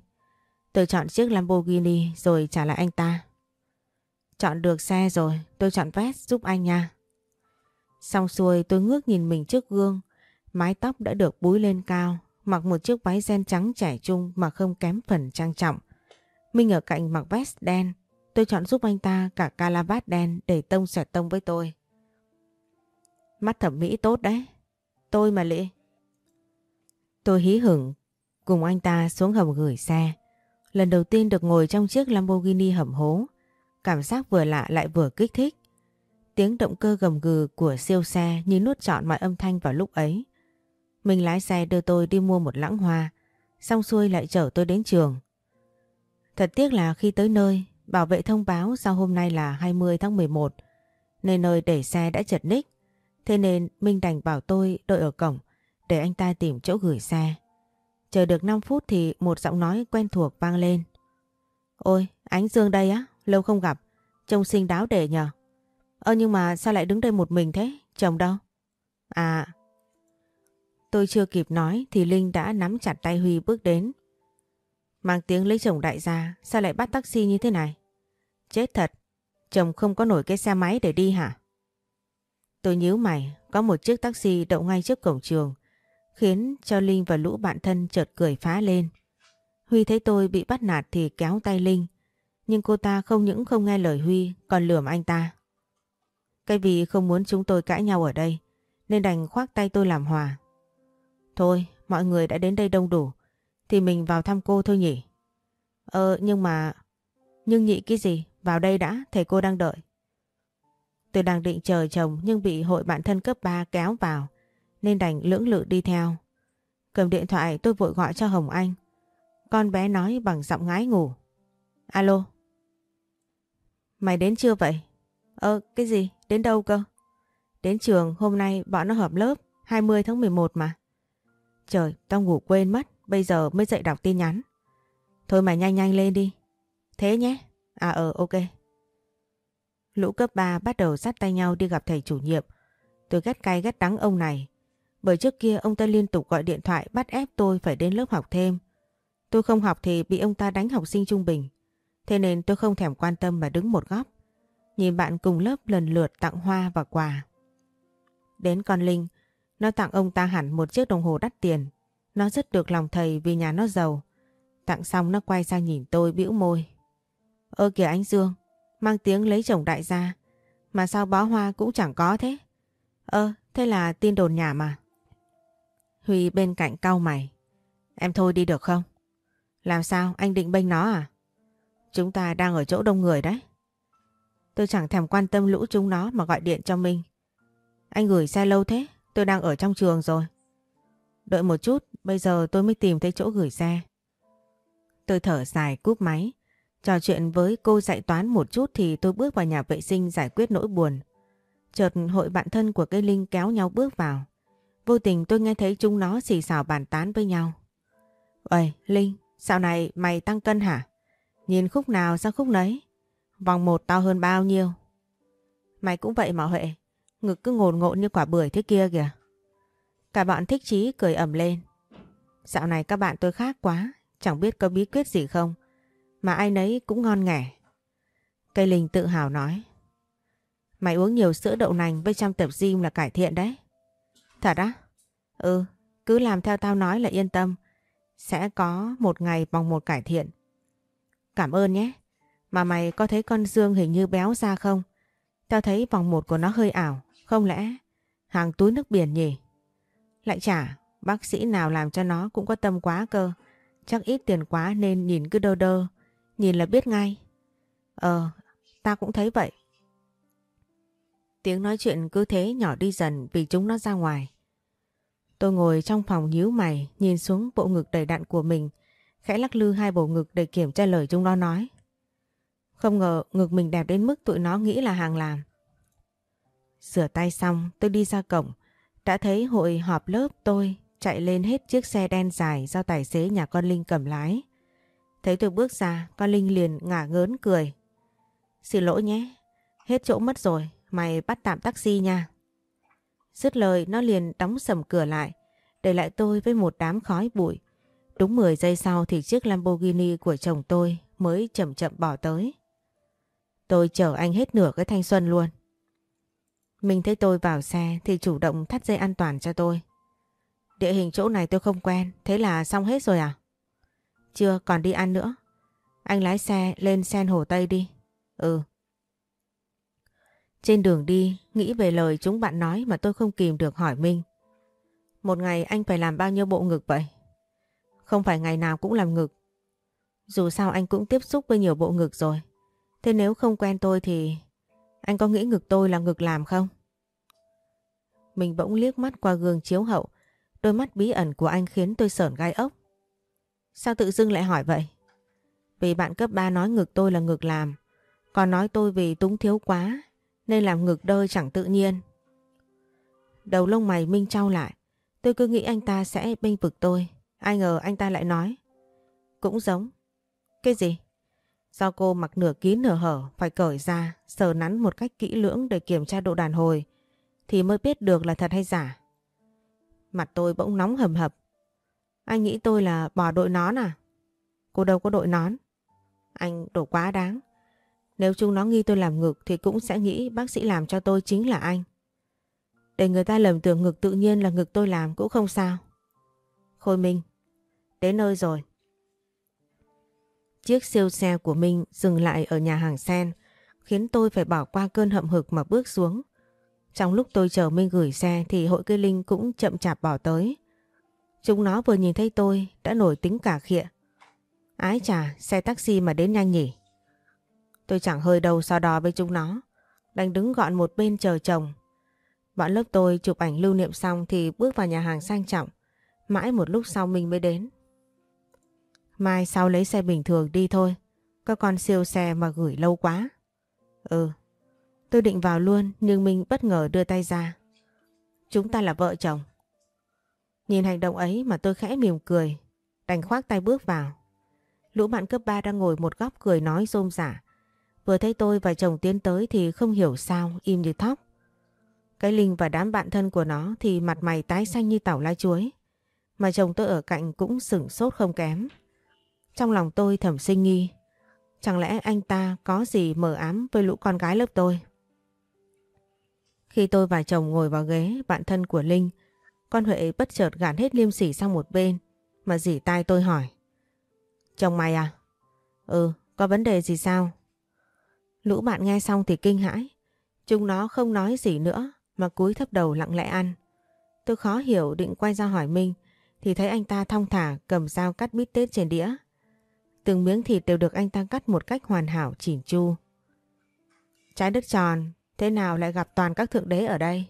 Tôi chọn chiếc Lamborghini rồi trả lại anh ta. Chọn được xe rồi, tôi chọn vest giúp anh nha. Xong xuôi tôi ngước nhìn mình trước gương, mái tóc đã được búi lên cao, mặc một chiếc váy ren trắng trẻ trung mà không kém phần trang trọng. Minh ở cạnh mặc vest đen, tôi chọn giúp anh ta cả calavat đen để tông xoẹt tông với tôi. Mắt thẩm mỹ tốt đấy, tôi mà lị. Tôi hí hửng cùng anh ta xuống hầm gửi xe. Lần đầu tiên được ngồi trong chiếc Lamborghini hầm hố. Cảm giác vừa lạ lại vừa kích thích. Tiếng động cơ gầm gừ của siêu xe như nuốt trọn mọi âm thanh vào lúc ấy. Mình lái xe đưa tôi đi mua một lãng hoa, xong xuôi lại chở tôi đến trường. Thật tiếc là khi tới nơi, bảo vệ thông báo sau hôm nay là 20 tháng 11, nên nơi để xe đã chật ních. Thế nên Minh đành bảo tôi đợi ở cổng để anh ta tìm chỗ gửi xe. Chờ được 5 phút thì một giọng nói quen thuộc vang lên. Ôi, Ánh Dương đây á, lâu không gặp, trông xinh đáo để nhờ. Ơ nhưng mà sao lại đứng đây một mình thế, chồng đâu? À, tôi chưa kịp nói thì Linh đã nắm chặt tay Huy bước đến. Mang tiếng lấy chồng đại gia, sao lại bắt taxi như thế này? Chết thật, chồng không có nổi cái xe máy để đi hả? Tôi nhíu mày, có một chiếc taxi đậu ngay trước cổng trường khiến cho Linh và lũ bạn thân chợt cười phá lên. Huy thấy tôi bị bắt nạt thì kéo tay Linh, nhưng cô ta không những không nghe lời Huy còn lườm anh ta. Cái vì không muốn chúng tôi cãi nhau ở đây nên đành khoác tay tôi làm hòa. Thôi, mọi người đã đến đây đông đủ thì mình vào thăm cô thôi nhỉ. Ờ, nhưng mà... Nhưng nhị cái gì? Vào đây đã, thầy cô đang đợi. Tôi đang định chờ chồng nhưng bị hội bạn thân cấp 3 kéo vào nên đành lưỡng lự đi theo. Cầm điện thoại tôi vội gọi cho Hồng Anh. Con bé nói bằng giọng ngái ngủ. Alo. Mày đến chưa vậy? Ơ, cái gì? Đến đâu cơ? Đến trường hôm nay bọn nó họp lớp 20 tháng 11 mà. Trời, tao ngủ quên mất, bây giờ mới dậy đọc tin nhắn. Thôi mày nhanh nhanh lên đi. Thế nhé. À ờ, ok. Lũ cấp 3 bắt đầu sát tay nhau đi gặp thầy chủ nhiệm. Tôi ghét cay ghét đắng ông này. Bởi trước kia ông ta liên tục gọi điện thoại bắt ép tôi phải đến lớp học thêm. Tôi không học thì bị ông ta đánh học sinh trung bình. Thế nên tôi không thèm quan tâm mà đứng một góc. Nhìn bạn cùng lớp lần lượt tặng hoa và quà. Đến con Linh, nó tặng ông ta hẳn một chiếc đồng hồ đắt tiền. Nó rất được lòng thầy vì nhà nó giàu. Tặng xong nó quay sang nhìn tôi bĩu môi. Ơ kìa anh Dương, mang tiếng lấy chồng đại gia. Mà sao bó hoa cũng chẳng có thế? Ơ, thế là tin đồn nhà mà. Huy bên cạnh cau mày. Em thôi đi được không? Làm sao anh định bênh nó à? Chúng ta đang ở chỗ đông người đấy. Tôi chẳng thèm quan tâm lũ chúng nó mà gọi điện cho mình. Anh gửi xe lâu thế, tôi đang ở trong trường rồi. Đợi một chút, bây giờ tôi mới tìm thấy chỗ gửi xe. Tôi thở dài cúp máy. Trò chuyện với cô dạy toán một chút thì tôi bước vào nhà vệ sinh giải quyết nỗi buồn. Chợt hội bạn thân của cây Linh kéo nhau bước vào. Vô tình tôi nghe thấy chúng nó xì xào bàn tán với nhau. Ơi, Linh, dạo này mày tăng cân hả? Nhìn khúc nào sang khúc nấy. Vòng một tao hơn bao nhiêu? Mày cũng vậy mà Huệ. ngực cứ ngồn ngộn như quả bưởi thế kia kìa. Cả bọn thích chí cười ẩm lên. Dạo này các bạn tôi khác quá, chẳng biết có bí quyết gì không, mà ai nấy cũng ngon nghẻ. Cây Linh tự hào nói. Mày uống nhiều sữa đậu nành với trăm tập gym là cải thiện đấy. Thật á? Ừ, cứ làm theo tao nói là yên tâm. Sẽ có một ngày bằng một cải thiện. Cảm ơn nhé. Mà mày có thấy con Dương hình như béo ra không? Tao thấy vòng một của nó hơi ảo. Không lẽ hàng túi nước biển nhỉ? Lại chả, bác sĩ nào làm cho nó cũng có tâm quá cơ. Chắc ít tiền quá nên nhìn cứ đơ đơ. Nhìn là biết ngay. Ờ, ta cũng thấy vậy. Tiếng nói chuyện cứ thế nhỏ đi dần vì chúng nó ra ngoài. Tôi ngồi trong phòng nhíu mày, nhìn xuống bộ ngực đầy đặn của mình, khẽ lắc lư hai bộ ngực để kiểm tra lời chúng nó nói. Không ngờ ngực mình đẹp đến mức tụi nó nghĩ là hàng làm. Sửa tay xong, tôi đi ra cổng, đã thấy hội họp lớp tôi chạy lên hết chiếc xe đen dài do tài xế nhà con Linh cầm lái. Thấy tôi bước ra, con Linh liền ngả ngớn cười. Xin lỗi nhé, hết chỗ mất rồi, mày bắt tạm taxi nha. Dứt lời nó liền đóng sầm cửa lại, để lại tôi với một đám khói bụi. Đúng 10 giây sau thì chiếc Lamborghini của chồng tôi mới chậm chậm bỏ tới. Tôi chở anh hết nửa cái thanh xuân luôn. Mình thấy tôi vào xe thì chủ động thắt dây an toàn cho tôi. Địa hình chỗ này tôi không quen, thế là xong hết rồi à? Chưa, còn đi ăn nữa. Anh lái xe lên sen Hồ Tây đi. Ừ. Trên đường đi, nghĩ về lời chúng bạn nói mà tôi không kìm được hỏi Minh. Một ngày anh phải làm bao nhiêu bộ ngực vậy? Không phải ngày nào cũng làm ngực. Dù sao anh cũng tiếp xúc với nhiều bộ ngực rồi. Thế nếu không quen tôi thì anh có nghĩ ngực tôi là ngực làm không? Mình bỗng liếc mắt qua gương chiếu hậu. Đôi mắt bí ẩn của anh khiến tôi sởn gai ốc. Sao tự dưng lại hỏi vậy? Vì bạn cấp 3 nói ngực tôi là ngực làm. Còn nói tôi vì túng thiếu quá nên làm ngực đơi chẳng tự nhiên. Đầu lông mày Minh trao lại. Tôi cứ nghĩ anh ta sẽ bênh vực tôi. Ai ngờ anh ta lại nói. Cũng giống. Cái gì? Do cô mặc nửa kín nửa hở phải cởi ra, sờ nắn một cách kỹ lưỡng để kiểm tra độ đàn hồi thì mới biết được là thật hay giả. Mặt tôi bỗng nóng hầm hập. Anh nghĩ tôi là bỏ đội nón à? Cô đâu có đội nón. Anh đổ quá đáng. Nếu chúng nó nghi tôi làm ngực thì cũng sẽ nghĩ bác sĩ làm cho tôi chính là anh. Để người ta lầm tưởng ngực tự nhiên là ngực tôi làm cũng không sao. Khôi Minh, đến nơi rồi. Chiếc siêu xe của Minh dừng lại ở nhà hàng sen, khiến tôi phải bỏ qua cơn hậm hực mà bước xuống. Trong lúc tôi chờ Minh gửi xe thì hội cây Linh cũng chậm chạp bỏ tới. Chúng nó vừa nhìn thấy tôi đã nổi tính cả khịa. Ái chà, xe taxi mà đến nhanh nhỉ. Tôi chẳng hơi đâu so đo với chúng nó. Đành đứng gọn một bên chờ chồng. Bọn lớp tôi chụp ảnh lưu niệm xong thì bước vào nhà hàng sang trọng. Mãi một lúc sau mình mới đến. Mai sau lấy xe bình thường đi thôi. Có con siêu xe mà gửi lâu quá. Ừ. Tôi định vào luôn, nhưng Minh bất ngờ đưa tay ra. Chúng ta là vợ chồng. Nhìn hành động ấy mà tôi khẽ mỉm cười. Đành khoác tay bước vào. Lũ bạn cấp 3 đang ngồi một góc cười nói rôm rả. Vừa thấy tôi và chồng tiến tới thì không hiểu sao, im như thóc. Cái Linh và đám bạn thân của nó thì mặt mày tái xanh như tảo lá chuối. Mà chồng tôi ở cạnh cũng sửng sốt không kém. Trong lòng tôi thầm sinh nghi. Chẳng lẽ anh ta có gì mờ ám với lũ con gái lớp tôi? Khi tôi và chồng ngồi vào ghế, bạn thân của Linh, con Huệ bất chợt gạt hết liêm sỉ sang một bên, mà dỉ tai tôi hỏi. Chồng mày à? Ừ, có vấn đề gì sao? Lũ bạn nghe xong thì kinh hãi. Chúng nó không nói gì nữa, mà cúi thấp đầu lặng lẽ ăn. Tôi khó hiểu định quay ra hỏi Minh, thì thấy anh ta thong thả cầm dao cắt bít tết trên đĩa. Từng miếng thịt đều được anh ta cắt một cách hoàn hảo chỉn chu. Trái đất tròn, thế nào lại gặp toàn các thượng đế ở đây?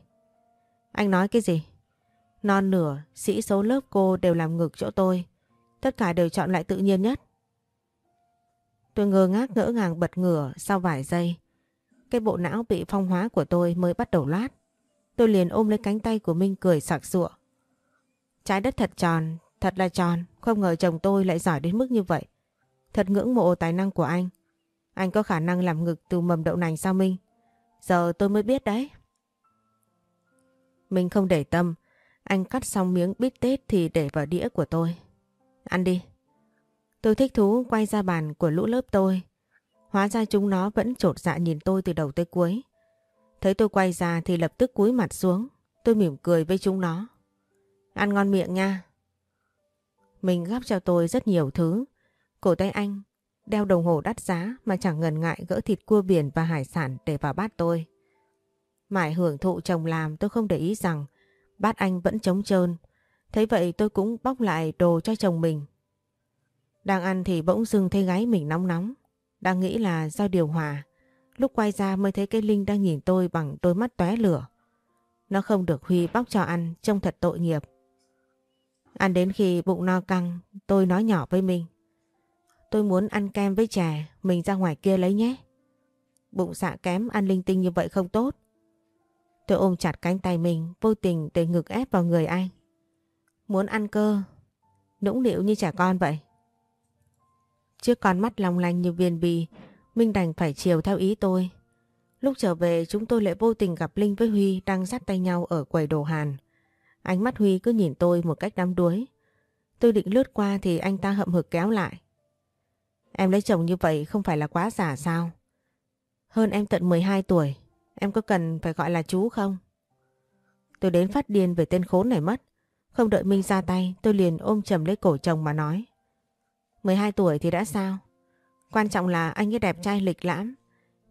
Anh nói cái gì? Non nửa, sĩ số lớp cô đều làm ngược chỗ tôi. Tất cả đều chọn lại tự nhiên nhất. Tôi ngơ ngác ngỡ ngàng bật ngửa sau vài giây. Cái bộ não bị phong hóa của tôi mới bắt đầu loát. Tôi liền ôm lấy cánh tay của Minh cười sặc sụa. Trái đất thật tròn, thật là tròn, không ngờ chồng tôi lại giỏi đến mức như vậy. Thật ngưỡng mộ tài năng của anh. Anh có khả năng làm ngực từ mầm đậu nành sao Minh? Giờ tôi mới biết đấy. Mình không để tâm. Anh cắt xong miếng bít tết thì để vào đĩa của tôi. Ăn đi. Tôi thích thú quay ra bàn của lũ lớp tôi. Hóa ra chúng nó vẫn trột dạ nhìn tôi từ đầu tới cuối. Thấy tôi quay ra thì lập tức cúi mặt xuống. Tôi mỉm cười với chúng nó. Ăn ngon miệng nha. Mình gắp cho tôi rất nhiều thứ. Cổ tay anh đeo đồng hồ đắt giá mà chẳng ngần ngại gỡ thịt cua biển và hải sản để vào bát tôi. Mãi hưởng thụ chồng làm tôi không để ý rằng bát anh vẫn trống trơn. Thấy vậy tôi cũng bóc lại đồ cho chồng mình. Đang ăn thì bỗng dưng thấy gáy mình nóng nóng. Đang nghĩ là do điều hòa. Lúc quay ra mới thấy cái Linh đang nhìn tôi bằng đôi mắt tóe lửa. Nó không được Huy bóc cho ăn, trông thật tội nghiệp. Ăn đến khi bụng no căng, tôi nói nhỏ với mình. Tôi muốn ăn kem với trà mình ra ngoài kia lấy nhé. Bụng dạ kém ăn linh tinh như vậy không tốt. Tôi ôm chặt cánh tay mình, vô tình để ngực ép vào người anh. Muốn ăn cơ, nũng nịu như trẻ con vậy. Trước con mắt long lanh như viên bì, Minh đành phải chiều theo ý tôi. Lúc trở về chúng tôi lại vô tình gặp Linh với Huy đang dắt tay nhau ở quầy đồ hàn. Ánh mắt Huy cứ nhìn tôi một cách đắm đuối. Tôi định lướt qua thì anh ta hậm hực kéo lại. Em lấy chồng như vậy không phải là quá giả sao? Hơn em tận 12 tuổi, em có cần phải gọi là chú không? Tôi đến phát điên về tên khốn này mất. Không đợi Minh ra tay, tôi liền ôm chầm lấy cổ chồng mà nói. 12 tuổi thì đã sao? Quan trọng là anh ấy đẹp trai lịch lãm.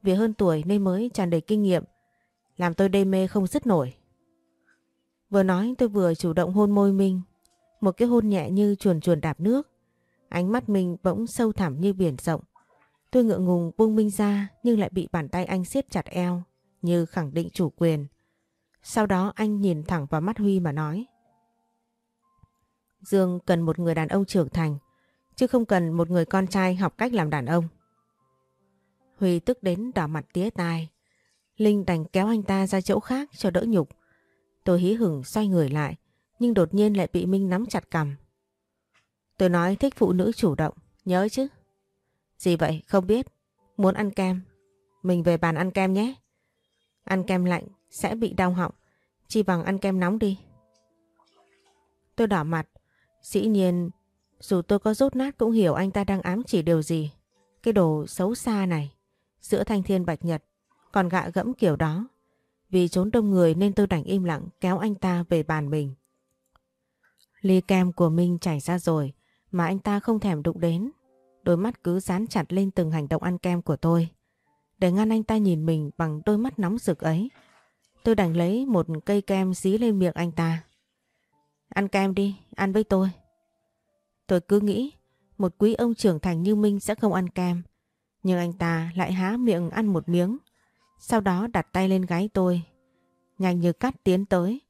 Vì hơn tuổi nên mới tràn đầy kinh nghiệm. Làm tôi đê mê không dứt nổi. Vừa nói tôi vừa chủ động hôn môi Minh. Một cái hôn nhẹ như chuồn chuồn đạp nước. Ánh mắt mình bỗng sâu thẳm như biển rộng. Tôi ngượng ngùng buông Minh ra, nhưng lại bị bàn tay anh siết chặt eo, như khẳng định chủ quyền. Sau đó anh nhìn thẳng vào mắt Huy mà nói. Dương cần một người đàn ông trưởng thành, chứ không cần một người con trai học cách làm đàn ông. Huy tức đến đỏ mặt tía tai. Linh đành kéo anh ta ra chỗ khác cho đỡ nhục. Tôi hí hửng xoay người lại, nhưng đột nhiên lại bị Minh nắm chặt cầm. Tôi nói thích phụ nữ chủ động, nhớ chứ. Gì vậy, không biết. Muốn ăn kem. Mình về bàn ăn kem nhé. Ăn kem lạnh sẽ bị đau họng. Chi bằng ăn kem nóng đi. Tôi đỏ mặt. Dĩ nhiên, dù tôi có rốt nát cũng hiểu anh ta đang ám chỉ điều gì. Cái đồ xấu xa này. Giữa thanh thiên bạch nhật. Còn gạ gẫm kiểu đó. Vì trốn đông người nên tôi đành im lặng kéo anh ta về bàn mình. Ly kem của Minh chảy ra rồi mà anh ta không thèm đụng đến. Đôi mắt cứ dán chặt lên từng hành động ăn kem của tôi. Để ngăn anh ta nhìn mình bằng đôi mắt nóng rực ấy. Tôi đành lấy một cây kem dí lên miệng anh ta. Ăn kem đi, ăn với tôi. Tôi cứ nghĩ một quý ông trưởng thành như Minh sẽ không ăn kem. Nhưng anh ta lại há miệng ăn một miếng. Sau đó đặt tay lên gáy tôi. Nhanh như cắt tiến tới.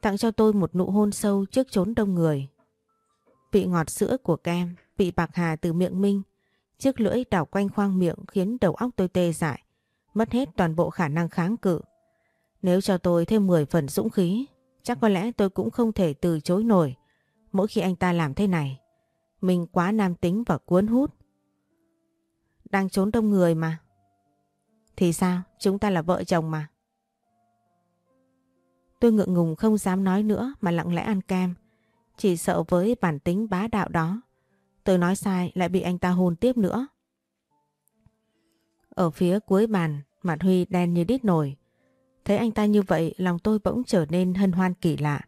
Tặng cho tôi một nụ hôn sâu trước chốn đông người. Vị ngọt sữa của kem, vị bạc hà từ miệng Minh. Chiếc lưỡi đảo quanh khoang miệng khiến đầu óc tôi tê dại. Mất hết toàn bộ khả năng kháng cự. Nếu cho tôi thêm 10 phần dũng khí, chắc có lẽ tôi cũng không thể từ chối nổi. Mỗi khi anh ta làm thế này, mình quá nam tính và cuốn hút. Đang trốn đông người mà. Thì sao? Chúng ta là vợ chồng mà. Tôi ngượng ngùng không dám nói nữa mà lặng lẽ ăn kem. Chỉ sợ với bản tính bá đạo đó. Tôi nói sai lại bị anh ta hôn tiếp nữa. Ở phía cuối bàn, mặt Huy đen như đít nổi. Thấy anh ta như vậy, lòng tôi bỗng trở nên hân hoan kỳ lạ.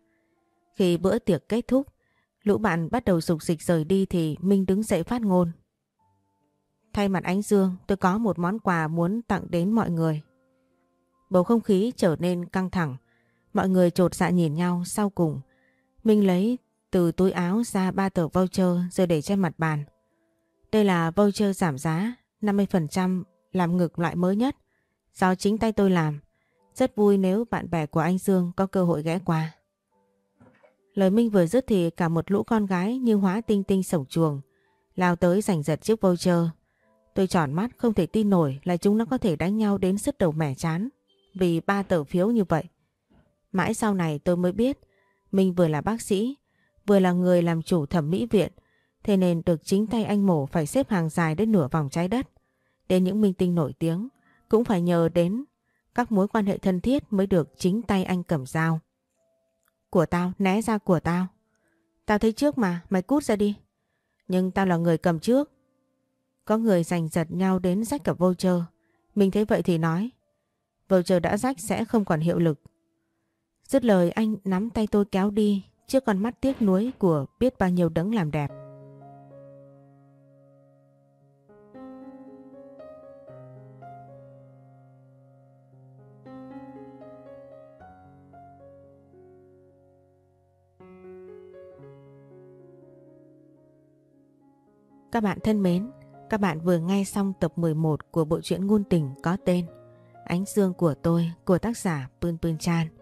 Khi bữa tiệc kết thúc, lũ bạn bắt đầu dục dịch rời đi thì Minh đứng dậy phát ngôn. Thay mặt ánh Dương, tôi có một món quà muốn tặng đến mọi người. Bầu không khí trở nên căng thẳng. Mọi người trột dạ nhìn nhau sau cùng. Minh lấy từ túi áo ra ba tờ voucher rồi để trên mặt bàn. Đây là voucher giảm giá 50% làm ngực loại mới nhất do chính tay tôi làm. Rất vui nếu bạn bè của anh Dương có cơ hội ghé qua. Lời Minh vừa dứt thì cả một lũ con gái như hóa tinh tinh sổng chuồng, lao tới giành giật chiếc voucher. Tôi tròn mắt không thể tin nổi là chúng nó có thể đánh nhau đến sức đầu mẻ chán vì ba tờ phiếu như vậy. Mãi sau này tôi mới biết mình vừa là bác sĩ vừa là người làm chủ thẩm mỹ viện, thế nên được chính tay anh mổ phải xếp hàng dài đến nửa vòng trái đất. Đến những minh tinh nổi tiếng cũng phải nhờ đến các mối quan hệ thân thiết mới được chính tay anh cầm dao. của tao, né ra của tao. Tao thấy trước mà, mày cút ra đi. Nhưng tao là người cầm trước. Có người giành giật nhau đến rách cả voucher. Mình thấy vậy thì nói. Voucher đã rách sẽ không còn hiệu lực. Dứt lời anh nắm tay tôi kéo đi trước con mắt tiếc nuối của biết bao nhiêu đấng làm đẹp. Các bạn thân mến, các bạn vừa nghe xong tập 11 của bộ truyện ngôn tình có tên Ánh Dương của tôi của tác giả Pươn Pươn Chan.